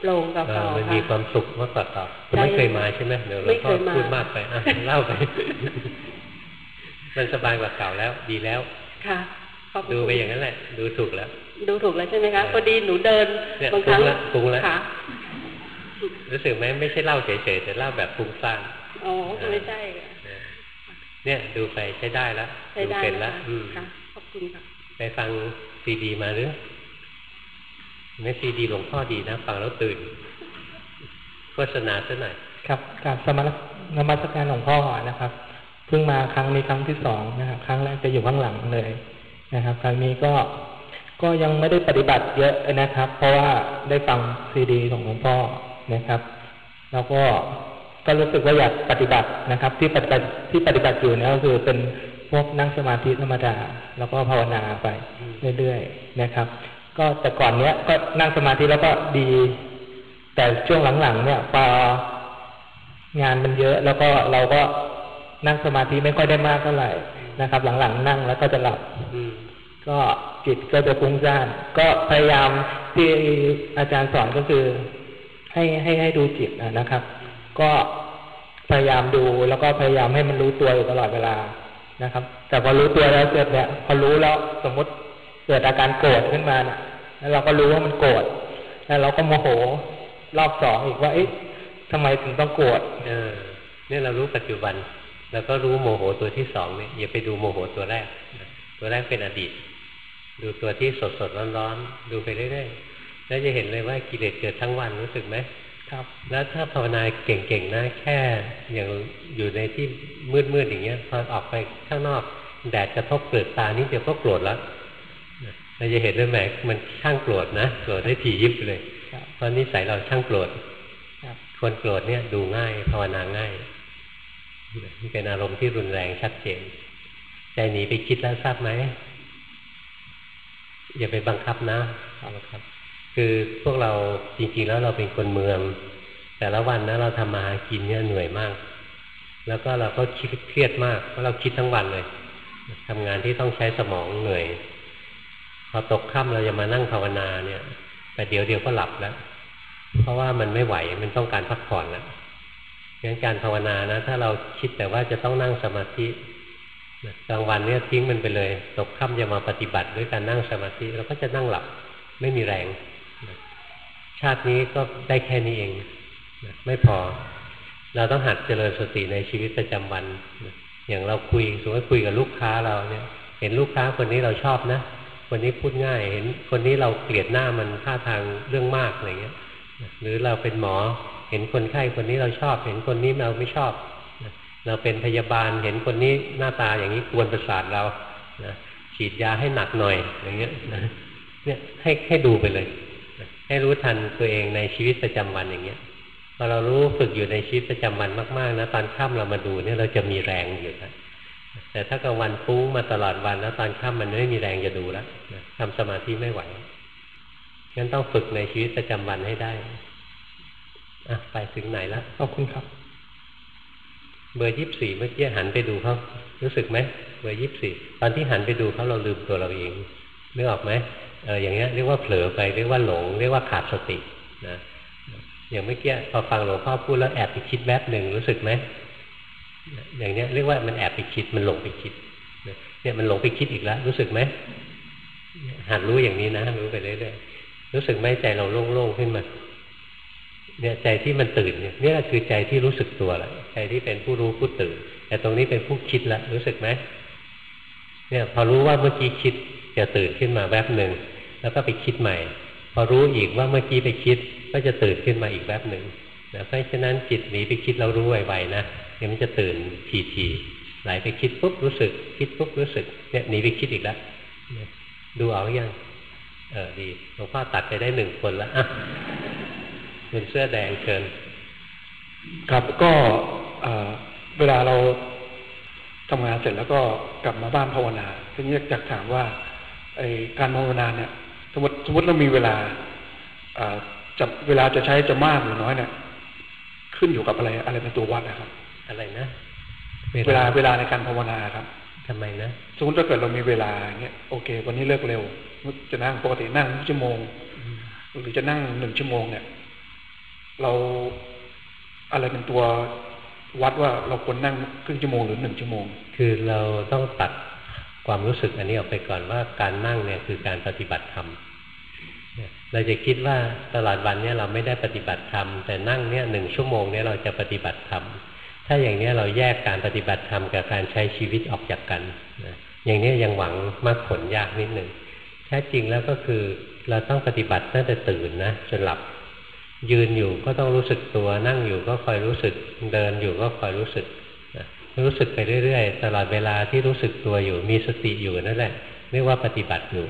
โปร่งกับเอเก่าอมันค่ะมีความสุขมากกว่าเก่าคุณใช่ไม่เคยมาใช่ไหมเดี๋ยวหลวไม่งเคพ่อยมาพูดมากไปอะเล่าไป มันสบายกว่าเก่าแล้ว ดีแล้ว ค่ะขอบคุณดูไปอย่างนั้นแหละ ดูถูกแล้ว ดูถูกแล้วใช่ไหมคะเออพอดีหนูเดินเนี่ยบางครั้งปรุงละปรุงละค่ะรู้สึกไหมไม่ใช่เล่าเฉยๆแต่เล่าแบบฟุ้งซ่านอ๋อไม่ใช่ค่ะเออเนี่ยดูไปใช้ได้แล้วใช้ดูได้เป็นนะแล้วคะอืมค่ะขอบคุณค่ะไปฟังซีดีมาหรือไม่ซีดีหลวงพ่อดีนะฟังแล้วตื่นโฆษณาซะหน่อยครับกับสมณนมัสการหลวงพ่อนะครับเพิ่งมาครั้งนี้ครั้งที่สองนะครับ ครั้งแรกจะอยู่ข้างหลังเลยนะครับ ครั้งนี้ก็ ก็ยังไม่ได้ปฏิบัติเยอะนะครับ เพราะว่าได้ฟังซีดีของหลวงพ่อนะครับ แล้วก็ก็รู้สึกว่าอยากปฏิบัตินะครับ ที่ปฏิบัติที่ปฏิบัติอยู่เนี่ยก็คือเป็นพวกนั่งสมาธิธรรมดา แล้วก็ภาวนาไปเรื่อยๆนะครับ ก็แต่ก่อนเนี้ยก็นั่งสมาธิแล้วก็ดี แต่ช่วงหลังๆเนี่ยพองานมันเยอะ แล้วก็เราก็นั่งสมาธิไม่ค่อยได้มากเท่าไหร่นะครับ หลังๆนั่งแล้วก็จะหลับอื ก็จิตก็จะฟุ้งซ่าน ก็พยายามที่อาจารย์สอนก็คือ ให้ให้ให้ดูจิตนะครับ ก็พยายามดูแล้วก็พยายามให้มันรู้ตัวอยู่ตลอดเวลานะครับ แต่พอรู้ตัวแล้วเสร็จเนี่ยพอรู้แล้วสมมติเกิดอาการโกรธขึ้นมาเนี่ยแล้วเราก็รู้ว่ามันโกรธแล้วเราก็โมโหรอบสองอีกว่าเอ๊ะทำไมถึงต้องโกรธเออเนี่ยเรารู้ปัจจุบัน แล้วก็รู้โมโหตัวที่สองเนี่ยอย่าไปดูโมโหตัวแรก ตัวแรกเป็นอดีต ดูตัวที่สดสดร้อนร้อนๆดูไปเรื่อยๆแล้วจะเห็นเลยว่ากิเลสเกิดทั้งวันรู้สึกไหมครับ แล้วถ้าภาวนาเก่งๆนะแค่อย่างอยู่ในที่มืดๆอย่างเงี้ยพอออกไปข้างนอกแดดกระทบเปลือกตานี่เดียวก็โกรธแล้วเราจะเห็นเลยแหมมันช่างโกรธนะโกรธได้ถี่ยิบเลยครับเพราะนิสัยเราช่างโกรธครับคนโกรธเนี่ยดูง่ายภาวนาง่ายนี่เป็นอารมณ์ที่รุนแรงชัดเจนใจหนีไปคิดแล้วทราบไหม อย่าไปบังคับนะบังคับ คือพวกเราจริงๆแล้วเราเป็นคนเมือง แต่ละวันนะเราทำมาหากินเนี่ยเหนื่อยมาก แล้วก็เราก็คิดเครียดมากเพราะเราคิดทั้งวันเลยทำงานที่ต้องใช้สมองเหนื่อย พอตกค่ำเราจะมานั่งภาวนาเนี่ย แต่เดี๋ยวเดียวก็หลับแล้ว เพราะว่ามันไม่ไหวมันต้องการพักผ่อนแล้วงั้นการภาวนานะ ถ้าเราคิดแต่ว่าจะต้องนั่งสมาธินะ กลางวันเนี่ยทิ้งมันไปเลย ตกค่ำจะมาปฏิบัติด้วยการนั่งสมาธิเราก็จะนั่งหลับไม่มีแรง ชาตินี้ก็ได้แค่นี้เอง ไม่พอ เราต้องหัดเจริญสติในชีวิตประจำวัน อย่างเราคุยสมมติคุยกับลูกค้าเราเนี่ย เห็นลูกค้าคนนี้เราชอบนะคนนี้พูดง่าย เห็นคนนี้เราเกลียดหน้ามันท่าทางเรื่องมากอะไรเงี้ย หรือเราเป็นหมอ เห็นคนไข้คนนี้เราชอบ เห็นคนนี้เราไม่ชอบ เราเป็นพยาบาลเห็นคนนี้หน้าตาอย่างนี้กวนประสาทเรานะฉีดยาให้หนักหน่อยอย่างเงี้ยนะเนี่ยให้ให้ดูไปเลย ให้รู้ทันตัวเองในชีวิตประจำวันอย่างเงี้ยพอเรารู้ฝึกอยู่ในชีวิตประจำวันมากๆนะตอนค่ำเรามาดูเนี่ยเราจะมีแรงอยู่นะแต่ถ้ากลางวันฟุ้งมาตลอดวันแล้วตอนค่ำมันไม่มีแรงจะดูแล้วนะทำสมาธิไม่ไหวงั้นต้องฝึกในชีวิตประจำวันให้ได้อะไปถึงไหนแล้วขอบคุณครับ เบอร์ยี่สี่เมื่อกี้หันไปดูเขารู้สึกไหมเบอร์ยี่สี่ตอนที่หันไปดูเขาเราลืมตัวเราเองนึกออกไหมเอออย่างเงี้ยเรียกว่าเผลอไปเรียกว่าหลง เรียกว่าขาดสตินะอย่างเมื่อกี้พอฟังหลวงพ่อพูดแล้วแอบไปคิดแวบหนึ่งรู้สึกไหมอย่างเนี้ยเรียกว่ามันแอบไปคิดมันหลงไปคิดเนี่ยมันหลงไปคิดอีกแล้ว รู้สึกไหมหัดรู้อย่างนี้นะรู้ไปเรื่อยๆรู้สึกไหมใจเราโล่งๆขึ้นมา เนี่ยใจที่มันตื่นเนี่ยนี่คือใจที่รู้สึกตัวแหละใจที่เป็นผู้รู้ผู้ตื่น แต่ตรงนี้เป็นผู้คิดละรู้สึกไหมเนี่ยพอรู้ว่าเมื่อกี้คิดจะตื่นขึ้นมาแวบหนึ่งแล้วก็ไปคิดใหม่ พอรู้อีกว่าเมื่อกี้ไปคิด ก็จะตื่นขึ้นมาอีกแวบหนึ่งนะเพราะฉะนั้นจิตหนีไปคิดเรารู้ไวๆนะเดี๋ยวมันจะตื่นทีๆไหลไปคิดปุ๊บรู้สึก คิดปุ๊บรู้สึกเนี่ยหนีไปคิดอีกแล้วดูเอาอยังเออดีหลวงพ่อตัดไปได้หนึ่งคนแล้วอะ คุณเสื้อแดงเชิญครับก็เอ่อเวลาเราทำงานเสร็จแล้วก็กลับมาบ้านภาวนาทีนี้อยากถามว่าไอการภาวนาเนี่ย สมมติสมมติเรามีเวลาเอ่อจะเวลาจะใช้จะมากหรือน้อยเนี่ย ขึ้นอยู่กับอะไรอะไรเป็นตัววัดนะครับ อะไรนะ เวลาเวลาในการภาวนาครับทำไมนะสมมติถ้าเกิดเรามีเวลาเงี้ยโอเค วันนี้เลิกเร็วจะนั่งปกตินั่งชั่วโมง หรือจะนั่งหนึ่งชั่วโมงเนี่ย เราอะไรเป็นตัววัดว่าเราควรนั่งครึ่งชั่วโมงหรือหนึ่งชั่วโมง คือเราต้องตัดความรู้สึกอันนี้ออกไปก่อนว่าการนั่งเนี่ยคือการปฏิบัติธรรมเราจะคิดว่าตลอดวันเนี่ยเราไม่ได้ปฏิบัติธรรมแต่นั่งเนี่ยหนึ่งชั่วโมงเนี่ยเราจะปฏิบัติธรรมถ้าอย่างนี้เราแยกการปฏิบัติธรรมกับการใช้ชีวิตออกจากกันนะอย่างนี้ยยังหวังมากผลยากนิดหนึ่งแท้จริงแล้วก็คือเราต้องปฏิบัติตั้งแต่ตื่นนะจนหลับ ยืนอยู่ก็ต้องรู้สึกตัว นั่งอยู่ก็คอยรู้สึกเดินอยู่ก็คอยรู้สึกนะรู้สึกไปเรื่อยๆ ตลอดเวลาที่รู้สึกตัวอยู่ มีสติอยู่นั่นแหละเรียกว่าปฏิบัติอยู่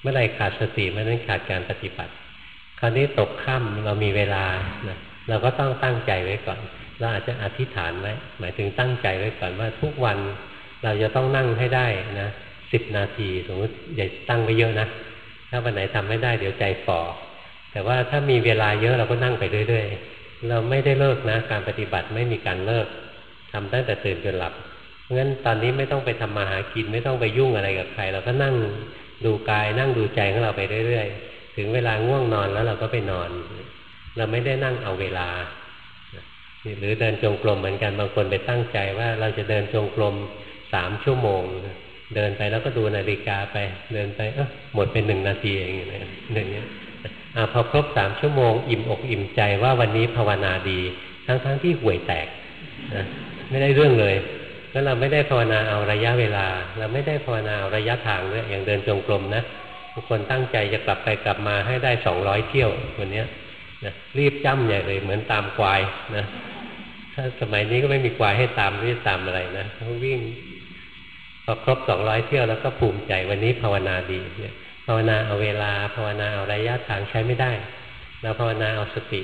เมื่อไรขาดสติเมื่อนั้นขาดการปฏิบัติ คราวนี้ตกค่ำเรามีเวลานะเราก็ต้องตั้งใจไว้ก่อน เราอาจจะอธิษฐานไว้หมายถึงตั้งใจไว้ก่อนว่าทุกวันเราจะต้องนั่งให้ได้นะสิบนาทีสมมติอย่าตั้งไว้เยอะนะ ถ้าวันไหนทำไม่ได้เดี๋ยวใจฝ่อ แต่ว่าถ้ามีเวลาเยอะเราก็นั่งไปเรื่อยๆ เราไม่ได้เลิกนะ การปฏิบัติไม่มีการเลิกทำตั้งแต่ตื่นจนหลับเพราะงั้นตอนนี้ไม่ต้องไปทำมาหากินไม่ต้องไปยุ่งอะไรกับใคร เราก็นั่งดูกายนั่งดูใจของเราไปเรื่อยๆ ถึงเวลาง่วงนอนแล้วเราก็ไปนอน เราไม่ได้นั่งเอาเวลา หรือเดินจงกรมเหมือนกันบางคนไปตั้งใจว่าเราจะเดินจงกรมสามชั่วโมง เดินไปแล้วก็ดูนาฬิกาไป เดินไปเออหมดเป็นหนึ่งนาทีอย่างเองอย่างเงี้ย อพอครบสามชั่วโมงอิ่มอกอิ่มใจว่าวันนี้ภาวนาดี ทั้งๆทที่ห่วยแตกนะไม่ได้เรื่องเลยแล้วเราไม่ได้ภาวนาเอาระยะเวลา เราไม่ได้ภาวนาเอาระยะทางด้วยอย่างเดินจงกรมนะบางคนตั้งใจจะกลับไปกลับมาให้ได้สองร้อยเที่ยววันเนี้ยนะรีบจ้ำใหญ่เลยเหมือนตามควายนะถ้าสมัยนี้ก็ไม่มีควายให้ตามไม่ตามอะไรนะเขาวิ่งพอครบสองร้อยเที่ยวแล้วก็ภูมิใจวันนี้ภาวนาดีเนี่ย ภาวนาเอาเวลา ภาวนาเอาระยะทางใช้ไม่ได้ เราภาวนาเอาสติ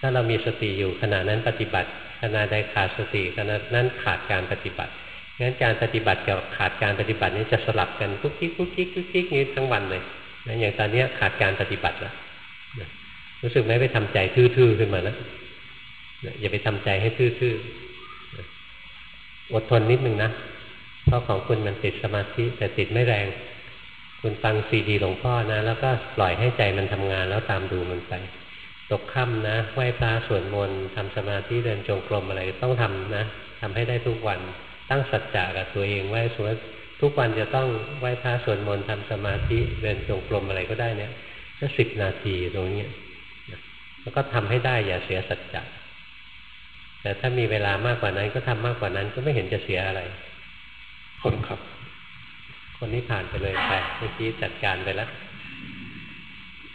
ถ้าเรามีสติอยู่ขณะนั้นปฏิบัติขณะใดขาดสติขณะนั้นขาดการปฏิบัติงั้นการปฏิบัติกับขาดการปฏิบัตินี้จะสลับกันกุ๊กกิ๊กกุ๊กกิ๊กกุ๊กกิ๊กนี้ทั้งวันเลยนะอย่างตอนนี้ขาดการปฏิบัติแล้วรู้สึกไหมไปทำใจทื่อๆขึ้นมาแล้วอย่าไปทำใจให้ทื่อๆอดทนนิดนึงนะเพราะของคุณมันติดสมาธิแต่ติดไม่แรง คุณฟังซีดีหลวงพ่อนะ แล้วก็ปล่อยให้ใจมันทำงานแล้วตามดูมันไป ตกค่ำนะไหว้พระสวดมนต์ทำสมาธิเดินจงกรมอะไรต้องทำนะทำให้ได้ทุกวันตั้งสัจจะกับตัวเองไว้สมมติทุกวันจะต้องไหว้พระสวดมนต์ทำสมาธิเดินจงกรมอะไรก็ได้เนี่ยก็สิบนาทีตรงนี้แล้วก็ทำให้ได้อย่าเสียสัจจะแต่ถ้ามีเวลามากกว่านั้นก็ทำมากกว่านั้นก็ไม่เห็นจะเสียอะไรคนครับ คนนี้ผ่านไปเลยไปเมื่อกี้จัดการไปแล้ว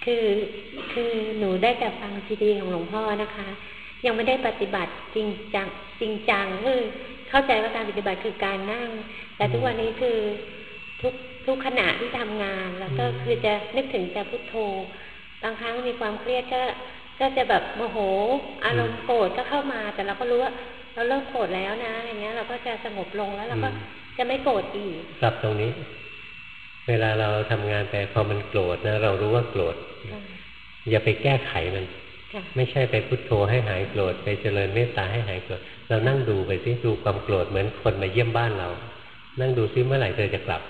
คือคือหนูได้แต่ฟังซีดีของหลวงพ่อนะคะ ยังไม่ได้ปฏิบัติจริงจังจริงจังคือเข้าใจว่าการปฏิบัติคือการนั่ง แต่ทุกวันนี้คือทุกทุกขณะที่ทำงาน แล้วก็คือจะนึกถึงแต่พุทโธบางครั้งมีความเครียดก็ก็จะแบบโมโห อารมณ์โกรธก็เข้ามา แต่เราก็รู้ว่าเราเริ่มโกรธแล้วนะอย่างเงี้ย เราก็จะสงบลงแล้วเราก็ จะไม่โกรธอีกปรับตรงนี้ เวลาเราทำงานไปพอมันโกรธนะ เรารู้ว่าโกรธอย่าไปแก้ไขมันค่ะไม่ใช่ไปพุโทโธให้หายโกรธไปเจริญเมตตาให้หายโกรธเรานั่งดูไปซิดูความโกรธเหมือนคนมาเยี่ยมบ้านเรา นั่งดูซิเมื่อไหร่เธอจะกลับ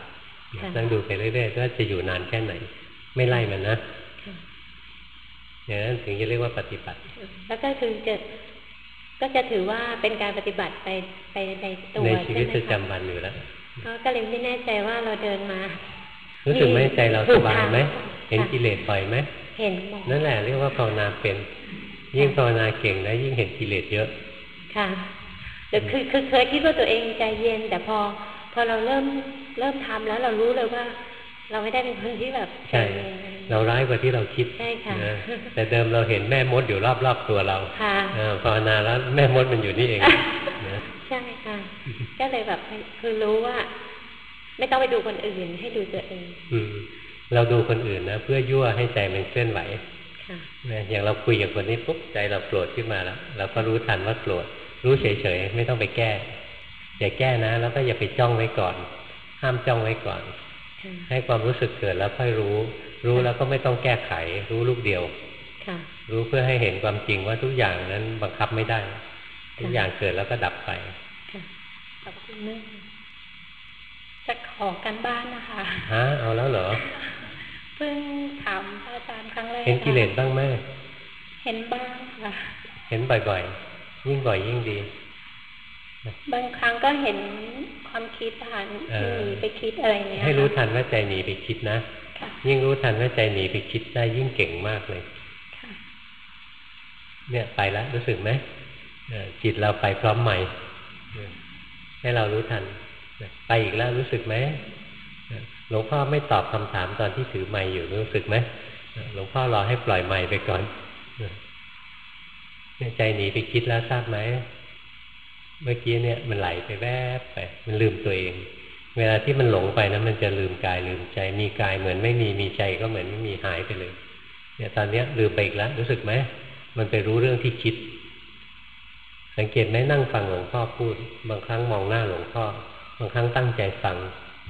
ค่ะนั่งดูไปเรื่อยๆว่าจะอยู่นานแค่ไหน ไม่ไล่มันนะค่ะอย่างนั้นถึงจะเรียกว่าปฏิบัติ แล้วก็คือจะ ก็จะถือว่าเป็นการปฏิบัติไปไปในตัวในชีวิตใไหมประคะจำวันอยู่แล้วก็ก็เลยไม่แน่ใจว่าเราเดินมา รู้สึกไหมใจเราสบายไหมถูกทางเห็นกิเลสปล่อยไหมเห็นหมดนั่นแหละเรียกว่าภาวนาเป็น ยิ่งภาวนาเก่งนะยิ่งเห็นกิเลสเยอะ ค่ะแต่คือคือเคยคิดว่าตัวเองใจเย็น แต่พอ พอเราเริ่มเริ่มทำแล้วเรารู้เลยว่า เราไม่ได้เป็นคนที่แบบใจใช่เย็น เราร้ายกว่าที่เราคิดใช่ค่ะนะแต่เดิมเราเห็นแม่มดอยู่รอบๆตัวเราค่ะเออภาวนาแล้วแม่มดมันอยู่นี่เองนะใช่ค่ะก็เลยแบบคือรู้ว่า ไม่ต้องไปดูคนอื่นให้ดูตัวเองอืมเราดูคนอื่นนะเพื่อยั่วให้ใจมันเคลื่อนไหวค่ะนะอย่างเราคุยกับคนนี้ปุ๊บใจเราโกรธขึ้นมาแล้วเราก็รู้ทันว่าโกรธรู้เฉยๆไม่ต้องไปแก้อย่าแก้นะ แล้วก็อย่าไปจ้องไว้ก่อน ห้ามจ้องไว้ก่อนค่ะให้ความรู้สึกเกิดแล้วค่อยรู้ รู้แล้วก็ไม่ต้องแก้ไข รู้ลูกเดียวค่ะรู้เพื่อให้เห็นความจริงว่าทุกอย่างนั้นบังคับไม่ได้ ทุกอย่างเกิดแล้วก็ดับไปค่ะจะขอกันบ้านนะคะฮะเอาแล้วเหรอเพิ่งถามพระอาจารย์ครั้งแรกเห็นกิเลสค่ะบ้างไหมเห็นบ้างค่ะเห็นบ่อยๆ ยิ่งบ่อยยิ่งดี บางครั้งก็เห็นความคิดผ่านเออหนีไปคิดอะไรเนี้ยให้รู้ค่ะทันว่าใจหนีไปคิดนะค่ะ ยิ่งรู้ทันว่าใจหนีไปคิดได้ยิ่งเก่งมากเลยค่ะเนี่ยไปแล้วรู้สึกไหมเออจิตเราไปพร้อมใหม่เออให้เรารู้ทันนะไปอีกแล้วรู้สึกไหมเออหลวงพ่อไม่ตอบคำถามตอนที่ถือไม้อยู่รู้สึกไหมเออหลวงพ่อรอให้ปล่อยไม้ไปก่อนเออเนี่ยใจหนีไปคิดแล้วทราบไหมเมื่อกี้เนี่ยมันไหลไปแวบไป มันลืมตัวเอง เวลาที่มันหลงไปนะมันจะลืมกายลืมใจ มีกายเหมือนไม่มีมีใจก็เหมือนไม่มีหายไปเลยเนี่ยตอนเนี้ยลืมไปอีกแล้วรู้สึกไหมมันไปรู้เรื่องที่คิด สังเกตไหมนั่งฟังหลวงพ่อพูด บางครั้งมองหน้าหลวงพ่อบางครั้งตั้งใจฟัง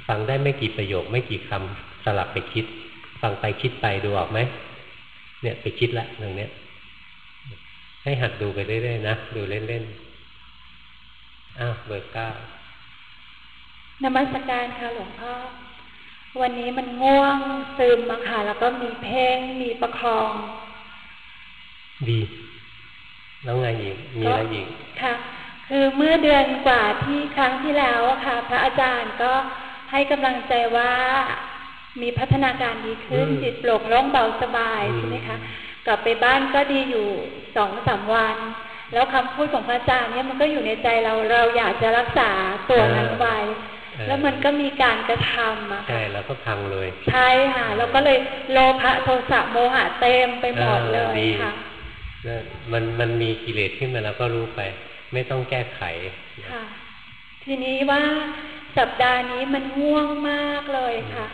ฟังได้ไม่กี่ประโยค ไม่กี่คำสลับไปคิด ฟังไปคิดไปดูออกไหมเนี่ยไปคิดละตรงเนี้ยให้หัดดูไปเรื่อยๆนะดูเล่นๆอ้าวเบอร์เก้า นมัสการค่ะหลวงพ่อ วันนี้มันง่วงซึมอะค่ะ แล้วก็มีเพ่งมีประคอง ดี แล้วไงอีก มีอะไรอีก ค่ะ คือเมื่อเดือนกว่าที่ครั้งที่แล้วอะค่ะ พระอาจารย์ก็ให้กำลังใจว่ามีพัฒนาการดีขึ้นอืมจิตโปร่งโล่งเบาสบายอืมใช่ไหมคะ กลับไปบ้านก็ดีอยู่สองสามวันแล้วคำพูดของพระอาจารย์เนี่ยมันก็อยู่ในใจเราเราอยากจะรักษาตัวนั้นไว้เออ แล้วมันก็มีการกระทำอะใช่ค่ะแล้วก็พังเลย ใช่ค่ะแล้วก็เลยโลภะโทสะโมหะเต็มไปหมดเลเออยดีค่ะนั่นมันมันมีกิเลสขึ้นมาแล้วก็รู้ไป ไม่ต้องแก้ไขค่ะ ทีนี้ว่าสัปดาห์นี้มันง่วงมากเลยค่ะ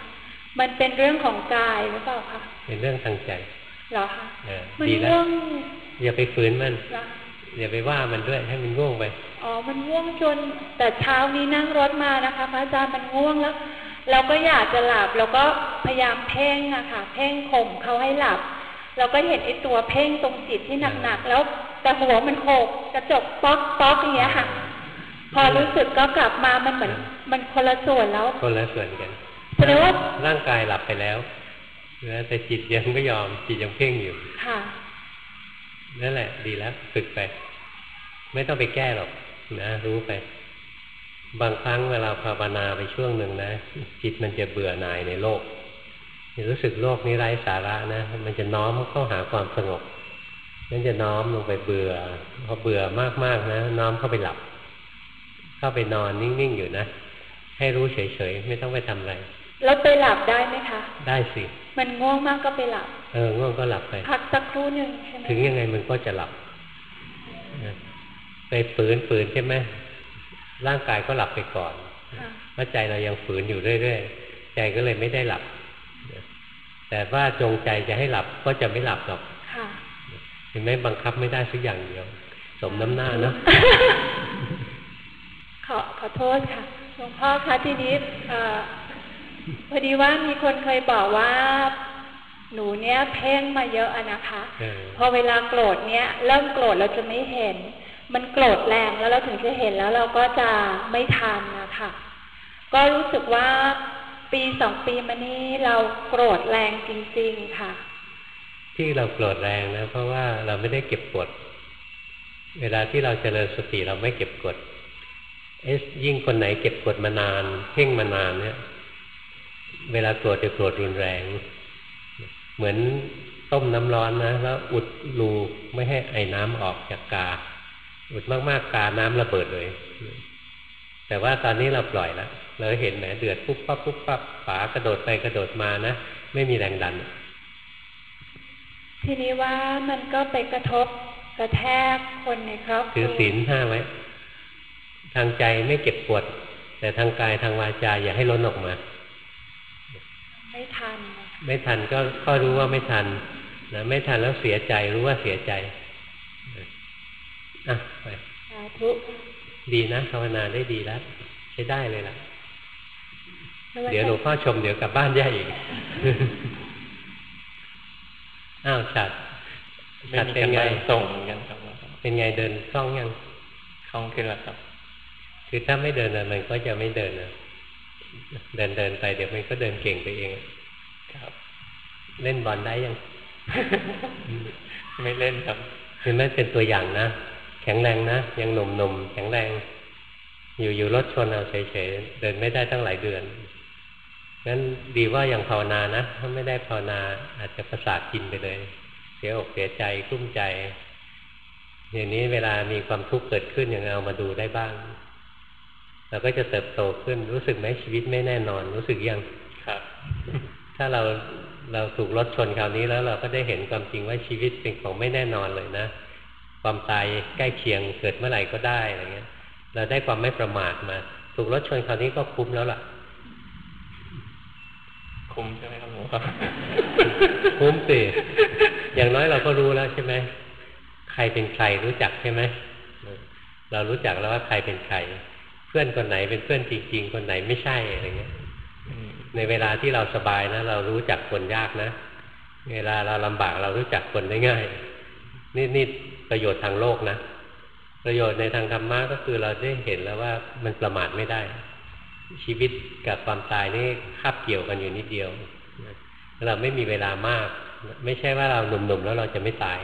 มันเป็นเรื่องของกายหรือเปล่าคะเป็นเรื่องทางใจเหรอคะเออมันดีแล้วง่วงอย่าไปฝืนมันเหรออย่าไปว่ามันด้วยให้มันง่วงไปอ๋อ มันง่วงจนแต่เช้านี้นั่งรถมานะคะพระอาจารย์มันง่วงแล้ว เราก็อยากจะหลับเราก็พยายามเพ่งอะค่ะ เพ่งข่มเขาให้หลับ เราก็เห็นไอ้ตัวเพ่งตรงจิตที่หนักๆแล้ว แต่หัวมันโขกกระจกป๊อกป๊อกอย่างเงี้ยค่ะ พอรู้สึกก็กลับมามันเหมือน มันคนละส่วนแล้วคนละส่วนกันแสดงว่าร่างกายหลับไปแล้วนะแต่จิตยังไม่ยอมจิตยังเพ่งอยู่ค่ะนั่นแหละ ดีแล้วฝึกไป ไม่ต้องไปแก้หรอก นะรู้ไป บางครั้งเวลาภาวนาไปช่วงหนึ่งนะ จิตมันจะเบื่อหน่ายในโลกรู้สึกโลกนี้ไร้สาระนะ มันจะน้อมเข้าหาความสงบนั่นจะน้อมลงไปเบื่อ พอเบื่อมากๆนะ น้อมเข้าไปหลับ เข้าไปนอนนิ่งๆอยู่นะ ให้รู้เฉยๆไม่ต้องไปทำอะไรแล้วไปหลับได้ไหมคะ ได้สิ มันง่วงมากก็ไปหลับ เออง่วงก็หลับไป พักสักครู่หนึ่งใช่ไหมถึงยังไงมันก็จะหลับนะ ไปฝืนฝืนใช่ไหมร่างกายก็หลับไปก่อนค่ะเพราะใจเรายังฝืนอยู่เรื่อยๆใจก็เลยไม่ได้หลับ แต่ว่าจงใจจะให้หลับก็จะไม่หลับหรอกค่ะเห็นไหมบังคับไม่ได้สักอย่างเดียว สมน้ำหน้าเนาะขอขอโทษค่ะหลวงพ่อคะทีนี้เอ่อพอดีว่ามีคนเคยบอกว่าหนูเนี้ยเพ่งมาเยอะอะนะคะเออพอเวลาโกรธเนี้ยเริ่มโกรธเราจะไม่เห็น มันโกรธแรงแล้วเราถึงจะเห็นแล้วเราก็จะไม่ทันนะคะก็รู้สึกว่าปีสองปีมานี้เราโกรธแรงจริง ๆค่ะ ที่เราโกรธแรงนะเพราะว่าเราไม่ได้เก็บกด เวลาที่เราเจริญสติเราไม่เก็บกดเอะยิ่งคนไหนเก็บกดมานานเพ่งมานานเนี่ย เวลาโกรธจะโกรธรุนแรง เหมือนต้มน้ำร้อนนะแล้วอุดรูไม่ให้ไอ้น้ำออกจากกา อุดมากๆกาน้ำระเบิดเลย แต่ว่าตอนนี้เราปล่อยแล้วเราเห็นแหมเดือดปุ๊บปั๊บปุ๊บปั๊บฝากระโดดไปกระโดดมานะไม่มีแรงดัน ทีนี้ว่ามันก็ไปกระทบกระแทกคนในครอบครัวถือศีลห้าไว้ ทางใจไม่เก็บกดแต่ทางกายทางวาจาอย่าให้ล้นออกมา ไม่ทัน ไม่ทันก็ก็รู้ว่าไม่ทันนะไม่ทันแล้วเสียใจรู้ว่าเสียใจ อะไปสาธุดีนะภาวนาได้ดีแล้ว ใช้ได้เลยล่ะนมัสการเดี๋ยวหลวงพ่อชมเดี๋ยวกลับบ้านย่าอีก อ้าวฉัดไม่ฉัดมีเป็นกันไงบ้านส่งเหมือนกันครับเป็นไงเดินคล่องยังคล่องขึ้นแล้วครับคคือถ้าไม่เดินนะมันก็จะไม่เดินนะเดินเดินไปเดี๋ยวมันก็เดินเก่งไปเองครับ เล่นบอลได้ยัง ไม่เล่นครับคือไม่เป็นตัวอย่างนะ แข็งแรงนะยังหนุ่มหนุ่มๆแข็งแรง อยู่อยู่รถชนเอาเฉยๆเดินไม่ได้ตั้งหลายเดือนงั้นดีว่ายังภาวนานะถ้าไม่ได้ภาวนาอาจจะประสาทกินไปเลย เสียอกเสียใจกลุ้มใจ อย่างนี้เวลามีความทุกข์เกิดขึ้นยังเอามาดูได้บ้างเราก็จะเติบโตขึ้นรู้สึกไหมชีวิตไม่แน่นอน รู้สึกยังครับ ถ้าเราเราถูกรถชนคราวนี้แล้วเราก็ได้เห็นความจริงว่าชีวิตเป็นของไม่แน่นอนเลยนะ ความตายใกล้เคียงเกิดเมื่อไหร่ก็ได้อะไรเงี้ย เราได้ความไม่ประมาทมา ถูกรถชนคราวนี้ก็คุ้มแล้วล่ะ คุ้มใช่ไหมครับหลวงพ่อคุ้มสิอย่างน้อยเราก็รู้แล้วใช่ไหมใครเป็นใครรู้จักใช่ไหมเรารู้จักแล้วว่าใครเป็นใคร เพื่อนคนไหนเป็นเพื่อนจริง ๆ คนไหนไม่ใช่อะไรเงี้ยในเวลาที่เราสบายนะ เรารู้จักคนยากนะ เวลาเราลำบากเรารู้จักคนได้ง่ายนี่นี่ ประโยชน์ทางโลกนะ ประโยชน์ในทางธรรมะก็คือเราได้เห็นแล้วว่ามันประมาทไม่ได้ ชีวิตกับความตายนี่คาบเกี่ยวกันอยู่นิดเดียวนะเราไม่มีเวลามาก ไม่ใช่ว่าเราหนุ่มๆแล้วเราจะไม่ตาย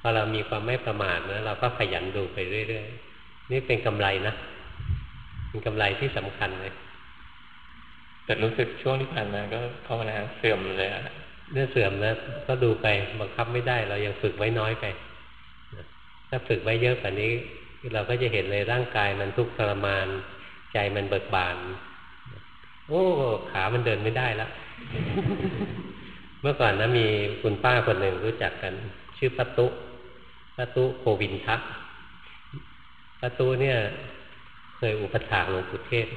พอเรามีความไม่ประมาทนะเราก็ขยันดูไปเรื่อยๆนี่เป็นกำไรนะเป็นกำไรที่สำคัญเลยแต่รู้สึกช่วงที่ผ่านมาก็ภาวนาเสื่อมเลยอะเนื้อเสื่อมนะก็ดูไปบังคับไม่ได้เรายังฝึกไว้น้อยไปนะ ถ้าฝึกไว้เยอะกว่านี้ เราก็จะเห็นเลยร่างกายมันทุกข์ทรมาน ใจมันเบิกบาน โอ้ขามันเดินไม่ได้แล้วเมื่อก่อนนะมีคุณป้าคนหนึ่งรู้จักกัน ชื่อปะตุปะตุโควินทะปะตุเนี่ย เคยอุปถากหลวงปู่เทศ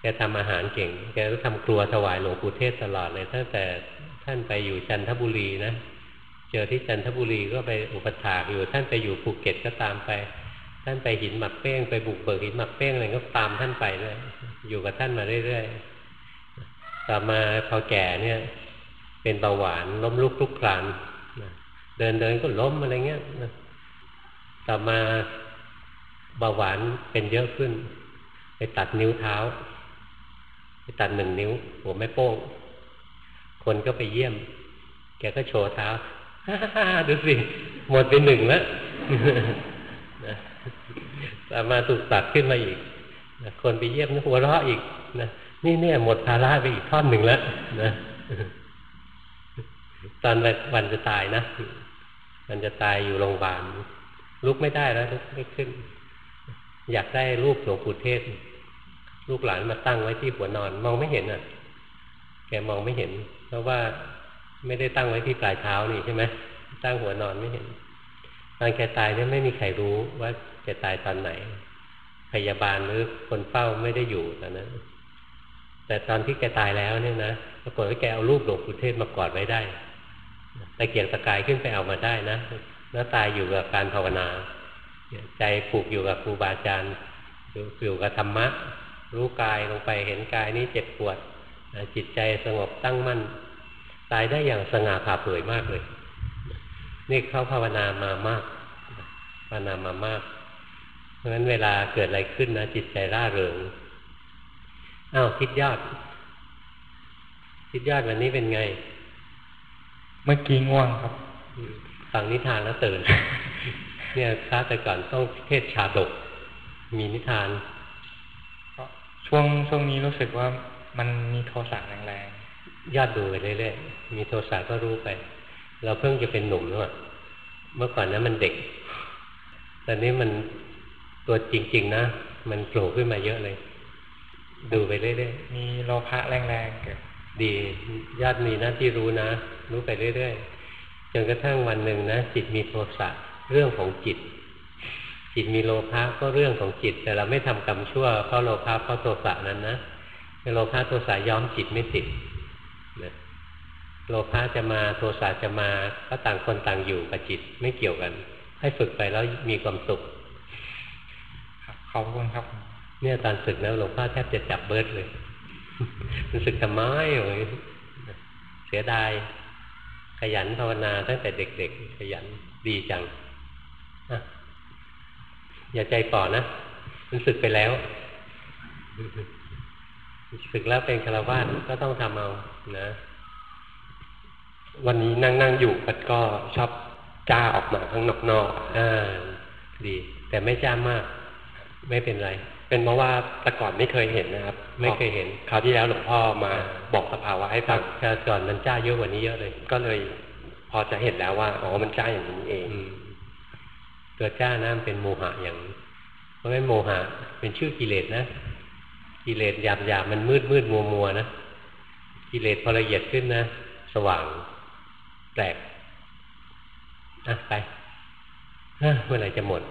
แกทำอาหารเก่งแกก็ทำครัวถวายหลวงปู่เทศตลอดเลยตั้งแต่ท่านไปอยู่จันทบุรีนะ เจอที่จันทบุรีก็ไปอุปถากอยู่ ท่านไปอยู่ภูเก็ตก็ตามไป ท่านไปหินหมักเป้งไปบุกเบิกหินหมักเป้งอะไรก็ตามท่านไปเลยอยู่กับท่านมาเรื่อยๆต่อมาพอแก่เนี่ย เป็นเบาหวานล้มลุกคลุกคลานเดินเดินก็ล้มอะไรเงี้ยต่อมาเบาหวานเป็นเยอะขึ้น ไปตัดนิ้วเท้า ไปตัดหนึ่งนิ้วหัวไม่โป้ง คนก็ไปเยี่ยม แกก็โชว์เท้า ดูสิ หมดไปหนึ่งแล้วนะต่อมาถูกตัดขึ้นมาอีก คนไปเยี่ยมหัวเราะอีกนะนี่เนี่ยหมดภาระไปอีกท่อนหนึ่งแล้วนะตอนวันจะตายนะมันจะตายอยู่โรงพยาบาลลุกไม่ได้แล้วลุกไม่ขึ้น อยากได้รูปหลวงปู่เทศ ลูกหลานมาตั้งไว้ที่หัวนอน มองไม่เห็นอะ แกมองไม่เห็น เพราะว่า ไม่ได้ตั้งไว้ที่ปลายเท้านี่ใช่ไหมตั้งหัวนอนไม่เห็นตอนแกตายเนี่ยไม่มีใครรู้ว่าแกตายตอนไหน พยาบาลหรือคนเฝ้าไม่ได้อยู่ตอนนั้นแต่ตอนที่แกตายแล้วเนี่ยนะปรากฏว่าแกเอารูปหลวงปู่เทศมากอดไว้ได้ตะเกียงตะกายขึ้นไปเอามาได้นะแล้วตายอยู่กับการภาวนาใจผูกอยู่กับครูบาอาจารย์อยู่กับธรรมะ รู้กายลงไปเห็นกายนี้เจ็บปวดจิตใจสงบตั้งมั่น ตายได้อย่างสง่าผ่าเผยมากเลย นี่เขาภาวนามามากภาวนามามาก เพราะฉะนั้นเวลาเกิดอะไรขึ้นนะจิตใจร่าเริงอ้าวคิดยอด คิดยอดวันนี้เป็นไง เมื่อกี้ง่วงครับฟังนิทานแล้วตื่น เนี่ยคลาสแต่ก่อนต้องเทศชาดก มีนิทานช่วงช่วงนี้รู้สึกว่ามันมีโทสะแรง ยอดดูไปเรื่อยๆมีโทสะก็รู้ไป เราเพิ่งจะเป็นหนุ่มแล้วอะเมื่อก่อนนั้นมันเด็กตอนนี้มันตัวจริง ๆ นะ มันโผล่ขึ้นมาเยอะเลย ดูไปเรื่อยๆมีโลภะแรงๆเกิดๆดีญาติมีหน้าที่รู้นะ รู้ไปเรื่อยๆจนกระทั่งวันหนึ่งนะจิตมีโทสะเรื่องของจิต จิตมีโลภะก็เรื่องของจิต แต่เราไม่ทำกรรมชั่วเพราะโลภะเพราะโทสะนั้นนะโลภะโทสะย้อมจิตไม่ติดนะ โลภะจะมาโทสะจะมาก็ต่างคนต่างอยู่กับจิตไม่เกี่ยวกัน ให้ฝึกไปแล้วมีความสุขครับขอบคุณครับ เนี่ยตอนศึกแล้วหลวงพ่อแทบจะจับเบิร์ดเลยมันศึกทำไมโอ้ยเสียดาย ขยันภาวนาตั้งแต่เด็กๆ ขยันดีจังอะอย่าใจป่อนะมันสึกไปแล้วสึกแล้วเป็นคารวาสก็ต้องทำเอานะ วันนี้นั่งนั่งอยู่มันก็ชอบจ้าออกมาข้างนอกอ่าดี แต่ไม่จ้ามาก ไม่เป็นไรๆเป็นเพราะว่าแต่ก่อนไม่เคยเห็นนะครับ ไม่เคยเห็น คราวที่แล้วหลวงพ่อมาบอกสภาวะให้ฟังคราวก่อนมันจ้าเยอะกว่านี้เยอะเลย ก็เลย พอจะเห็นแล้วว่าอ๋อมันจ้าอย่างนี้เองอืมตัวจ้านะมันเป็นโมหะอย่างเพราะงั้นโมหะ เป็นชื่อกิเลสนะ กิเลสหยาบหยาบๆมันมืดมืดมัวมัวๆนะกิเลสพอละเอียดขึ้นนะสว่าง แปลกอะไปเอ้อเมื่อไหร่จะหมด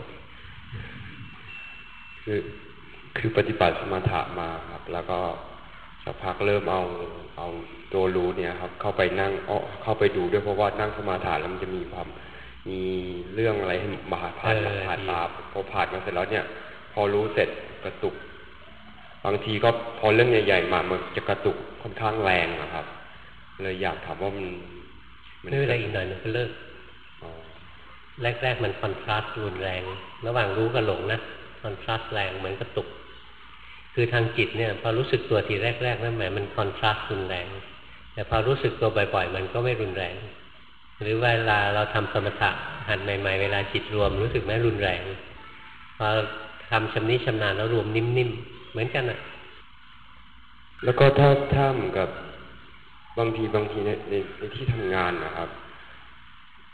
คือคือปฏิบัติสมถะมาครับ แล้วก็สักพักเริ่มเอาเอาตัวรู้เนี่ยครับ เข้าไปนั่งอ้อเข้าไปดูด้วยเพราะว่านั่งสมาธิแล้วมันจะมีความมีเรื่องอะไรให้มาผ่านมาผ่านตาพอผ่านมาเสร็จแล้วเนี่ย พอรู้เสร็จกระตุก บางทีก็พอเรื่องใหญ่ ๆ มามันจะกระตุกค่อนข้างแรงนะครับ เลยอยากถามว่ามัน ไม่เป็นไรอีกหน่อยมันก็เลิกอ๋อแรกๆมันคอนทราสต์รุนแรง ระหว่างรู้กับหลงนะคอนทราสต์แรงเหมือนกระตุก คือทางจิตเนี่ยพอรู้สึกตัวทีแรกๆนั่นหมายมันคอนทราสต์รุนแรง แต่พอรู้สึกตัวบ่อย ๆ มันก็ไม่รุนแรง หรือเวลาเราทำสมถะหัดใหม่ ๆ เวลาจิตรวมรู้สึกไหมรุนแรงพอทำชำนิชำนาญแล้วรวมนิ่มๆเหมือนกันอะ แล้วก็ถ้าถ้าเหมือนกับ บางทีบางทีในในในที่ทำงานนะครับ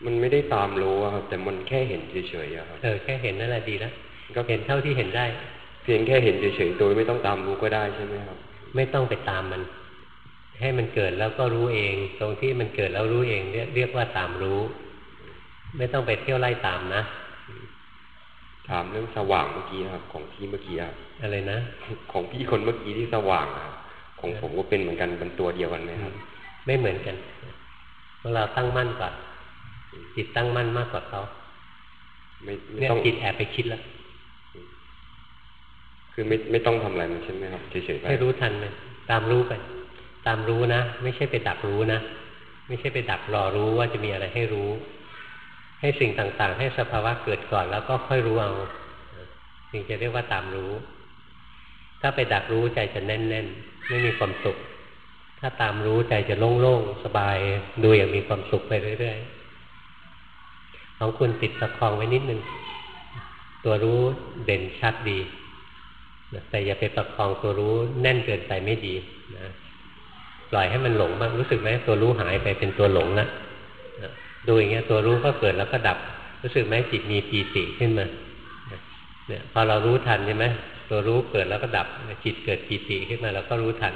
มันไม่ได้ตามรู้อะครับ แต่มันแค่เห็นเฉยๆอะครับเออแค่เห็นนั่นแหละดีแล้วก็เห็นเท่าที่เห็นได้ เพียงแค่เห็นเฉยๆโดยไม่ต้องตามรู้ก็ได้ใช่ไหมครับ ไม่ต้องไปตามมัน ให้มันเกิดแล้วก็รู้เอง ตรงที่มันเกิดแล้วรู้เองเรียกเรียกว่าตามรู้ ไม่ต้องไปเที่ยวไล่ตามนะถามเรื่องสว่างเมื่อกี้ครับ ของพี่เมื่อกี้ครับอะไรนะ ของพี่คนเมื่อกี้ที่สว่างอะครับ ของผมก็เป็นเหมือนกันเป็นตัวเดียวกันไหมครับ ไม่เหมือนกันพวกเราตั้งมั่นกว่าจิตตั้งมั่นมากกว่าเขาไม่ไม่เนี่ยต้องจิตแอบไปคิดแล้วคือไม่ไม่ต้องทำอะไรมันใช่ไหมครับเฉยๆไปให้รู้ทันมันตามรู้ไป ตามรู้นะ ไม่ใช่ไปดักรู้นะไม่ใช่ไปดักรอรู้ว่าจะมีอะไรให้รู้ ให้สิ่งต่างๆ ให้สภาวะเกิดก่อนแล้วก็ค่อยรู้เอาถึงจะเรียกว่าตามรู้ ถ้าไปดักรู้ใจจะแน่นๆ ไม่มีความสุข ถ้าตามรู้ใจจะโล่งๆ สบายดูอย่างมีความสุขไปเรื่อยๆของคุณติดประคองไว้นิดนึง ตัวรู้เด่นชัดดีแต่อย่าไปประคองตัวรู้แน่นเกินไปไม่ดีนะปล่อยให้มันหลงบ้างรู้สึกไหมตัวรู้หายไปเป็นตัวหลงละนะดูอย่างเงี้ยตัวรู้ก็เกิดแล้วก็ดับ รู้สึกไหมจิตมีปีติขึ้นมาเนี่ยพอเรารู้ทันใช่ไหม ตัวรู้เกิดแล้วก็ดับจิตเกิดปีติขึ้นมาเราก็รู้ทัน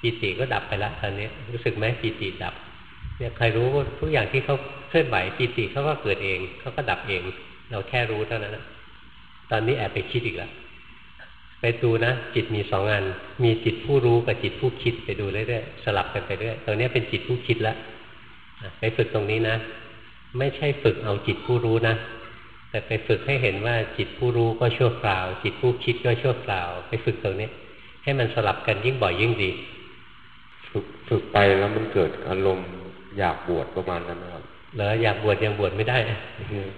ปีติก็ดับไปละตอนนี้รู้สึกไหมปีติดับเนี่ยใครรู้ทุกอย่างที่เขาเคลื่อนไหวปีติเขาก็เกิดเองเขาก็ดับเอง เราแค่รู้เท่านั้นนะตอนนี้แอบไปคิดอีกแล้วไปดูนะจิตมีสองอัน มีจิตผู้รู้กับจิตผู้คิดไปดูเรื่อยๆสลับกันไปเรื่อยตรงนี้เป็นจิตผู้คิดแล้วไปฝึกตรงนี้นะ ไม่ใช่ฝึกเอาจิตผู้รู้นะ แต่ไปฝึกให้เห็นว่าจิตผู้รู้ก็ชั่วคราว จิตผู้คิดก็ชั่วคราว ไปฝึกตรงนี้ ให้มันสลับกันยิ่งบ่อยยิ่งดี ฝึกฝึกไปแล้วมันเกิดอารมณ์อยากบวชประมาณนั้นนะครับเหรออยากบวชยังบวชไม่ได้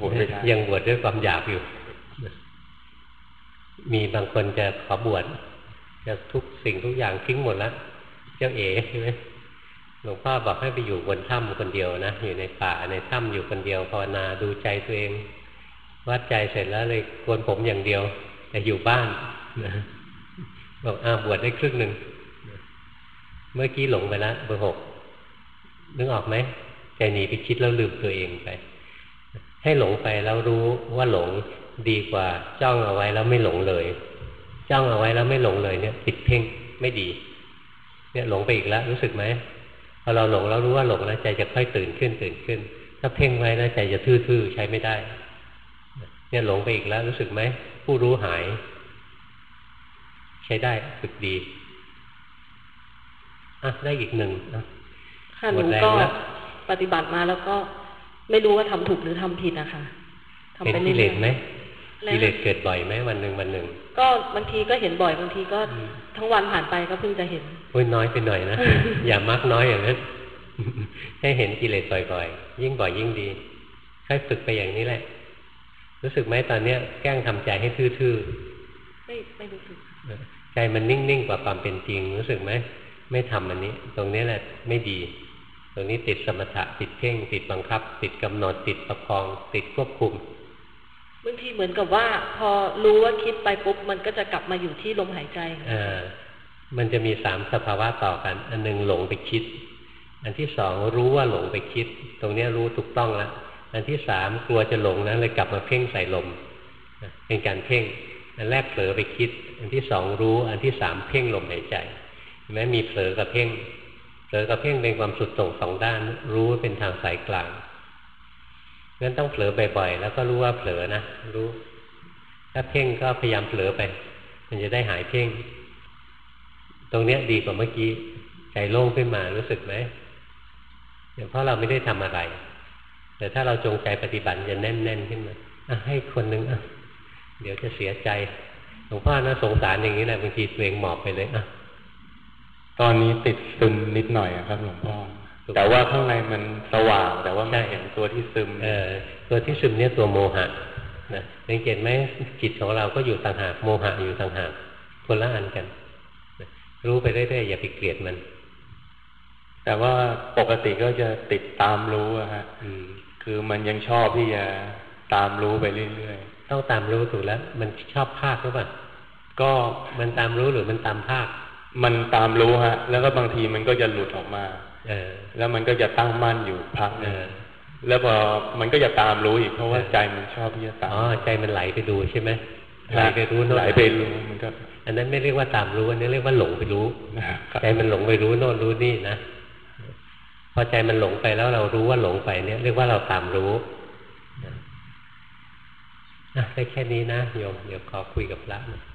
บวชไม่ได้ยังบวชด้วยความอยากอยู่ มีบางคนจะขอบวชจะทุกสิ่งทุกอย่างทิ้งหมดแล้วเจ้าเอ๋ใช่ไหมหลวงพ่อบอกให้ไปอยู่บนถ้ำคนเดียวนะอยู่ในป่าในถ้ำอยู่คนเดียวภาวนาดูใจตัวเอง วัดใจเสร็จแล้วเลยโกนผมอย่างเดียว แต่อยู่บ้านนะบอกอ้าวบวชได้ครึ่งหนึ่ง เมื่อกี้หลงไปแล้วเบอร์หกนึกออกไหมใจหนีไปคิดแล้วลืมตัวเองไป ให้หลงไปแล้วรู้ว่าหลงดีกว่าจ้องเอาไว้แล้วไม่หลงเลย จ้องเอาไว้แล้วไม่หลงเลยเนี่ยติดเพ่งไม่ดี เนี่ยหลงไปอีกแล้วรู้สึกไหมพอเราหลงแล้วรู้ว่าหลงแล้วใจจะค่อยตื่นขึ้นตื่นขึ้น ถ้าเพ่งไว้แล้วใจจะทื่อๆใช้ไม่ได้ เนี่ยหลงไปอีกแล้วรู้สึกไหมผู้รู้หาย ใช้ได้ฝึกดีอะได้อีกหนึ่งอะค่ะหหมนูดแรงก็แล้วปฏิบัติมาแล้วก็ไม่รู้ว่าทำถูกหรือทำผิดนะคะทำเห็นไปกิเลเรื่อสยๆไหมแล้วกิเลสเกิดบ่อยไหมวันหนึ่งวันหนึ่งก็บางทีก็เห็นบ่อยบางทีก็ทั้งวันผ่านไปก็เพิ่งจะเห็นโอ้ยน้อยไปหน่อยนะอย่ามักน้อยอย่างนั้นให้เห็นกิเลสบ่อยๆยิ่งบ่อยยิ่งดีค่อยฝึกไปอย่างนี้แหละ รู้สึกไหมตอนเนี้ยแกล้งทำใจให้ทื่อไม่ไม่รู้สึกใจมันนิ่งๆกว่าความเป็นจริง รู้สึกไหมไม่ทำอันนี้ ตรงนี้แหละไม่ดี ตรงนี้ติดสมถะติดเพ่ง ติดบังคับ ติดกำหนดติดประคอง ติดควบคุมบางทีเหมือนกับว่า พอรู้ว่าคิดไปปุ๊บมันก็จะกลับมาอยู่ที่ลมหายใจอ่ามันจะมีสามสภาวะต่อกัน อันหนึงหลงไปคิด อันที่สองรู้ว่าหลงไปคิด ตรงเนี้ยรู้ถูกต้องแล้ว อันที่สามกลัวจะหลงนะเลยกลับมาเพ่งใส่ลมนะเป็นการเพ่ง อันแรกเผลอไปคิด อันที่สองรู้ อันที่สามเพ่งลมหายใจเห็นไหมมีเผลอกับเพ่งเผลอกับเพ่งเป็นความสุดต่งสองด้าน รู้เป็นทางสายกลางงั้นต้องเผลอบ่อยๆ แล้วก็รู้ว่าเผลอนะรู้ ถ้าเพ่งก็พยายามเผลอไป มันจะได้หายเพ่ง ตรงเนี้ยดีกว่าเมื่อกี้ ใจโล่งขึ้นมารู้สึกไหมอย่างเพราะเราไม่ได้ทำอะไร แต่ถ้าเราจงใจปฏิบัติจะแน่น ๆ ขึ้นมาอะให้คนหนึ่งอะเดี๋ยวจะเสียใจหลวงพ่อนะสงสารอย่างนี้แหละบางทีตัวเองหมอบไปเลยอะตอนนี้ติดซึมนิดหน่อยอะครับหลวงพ่อถูกแต่ว่าข้างในมันสว่าง แต่ว่าไม่เห็นตัวที่ซึมเออตัวที่ซึมเนี่ยตัวโมหะนะสังเกตไหมจิตของเราก็อยู่ต่างหากโมหะอยู่ต่างหากคนละอันกันนะรู้ไปเรื่อยๆอย่าไปเกลียดมัน แต่ว่าปกติก็จะติดตามรู้อะฮะอืม คือมันยังชอบที่จะตามรู้ไปเรื่อยต้องตามรู้ถูกแล้ว มันชอบภาคหรือเปล่าๆก็มันตามรู้หรือมันตามภาค มันตามรู้ฮะ แล้วก็บางทีมันก็จะหลุดออกมา เออ แล้วมันก็จะตั้งมั่นอยู่พักหเอนึงอแล้วพอมันก็จะตามรู้อีกเพราะว่าใจมันชอบที่จะตาม อ๋อ ใจมันไหลไปดูใช่ไหมไหลไปรู้โน่นไหลไปรู้มันก็ อันนั้นไม่เรียกว่าตามรู้อันนี้เรียกว่าหลงไปรู้นะครับใจมันหลงไปรู้โน่นรู้นี่นะ พอใจมันหลงไปแล้วเรารู้ว่าหลงไปเนี่ยเรียกว่าเราตามรู้นะได้แค่นี้นะโยมเดี๋ยวขอคุยกับพระนะ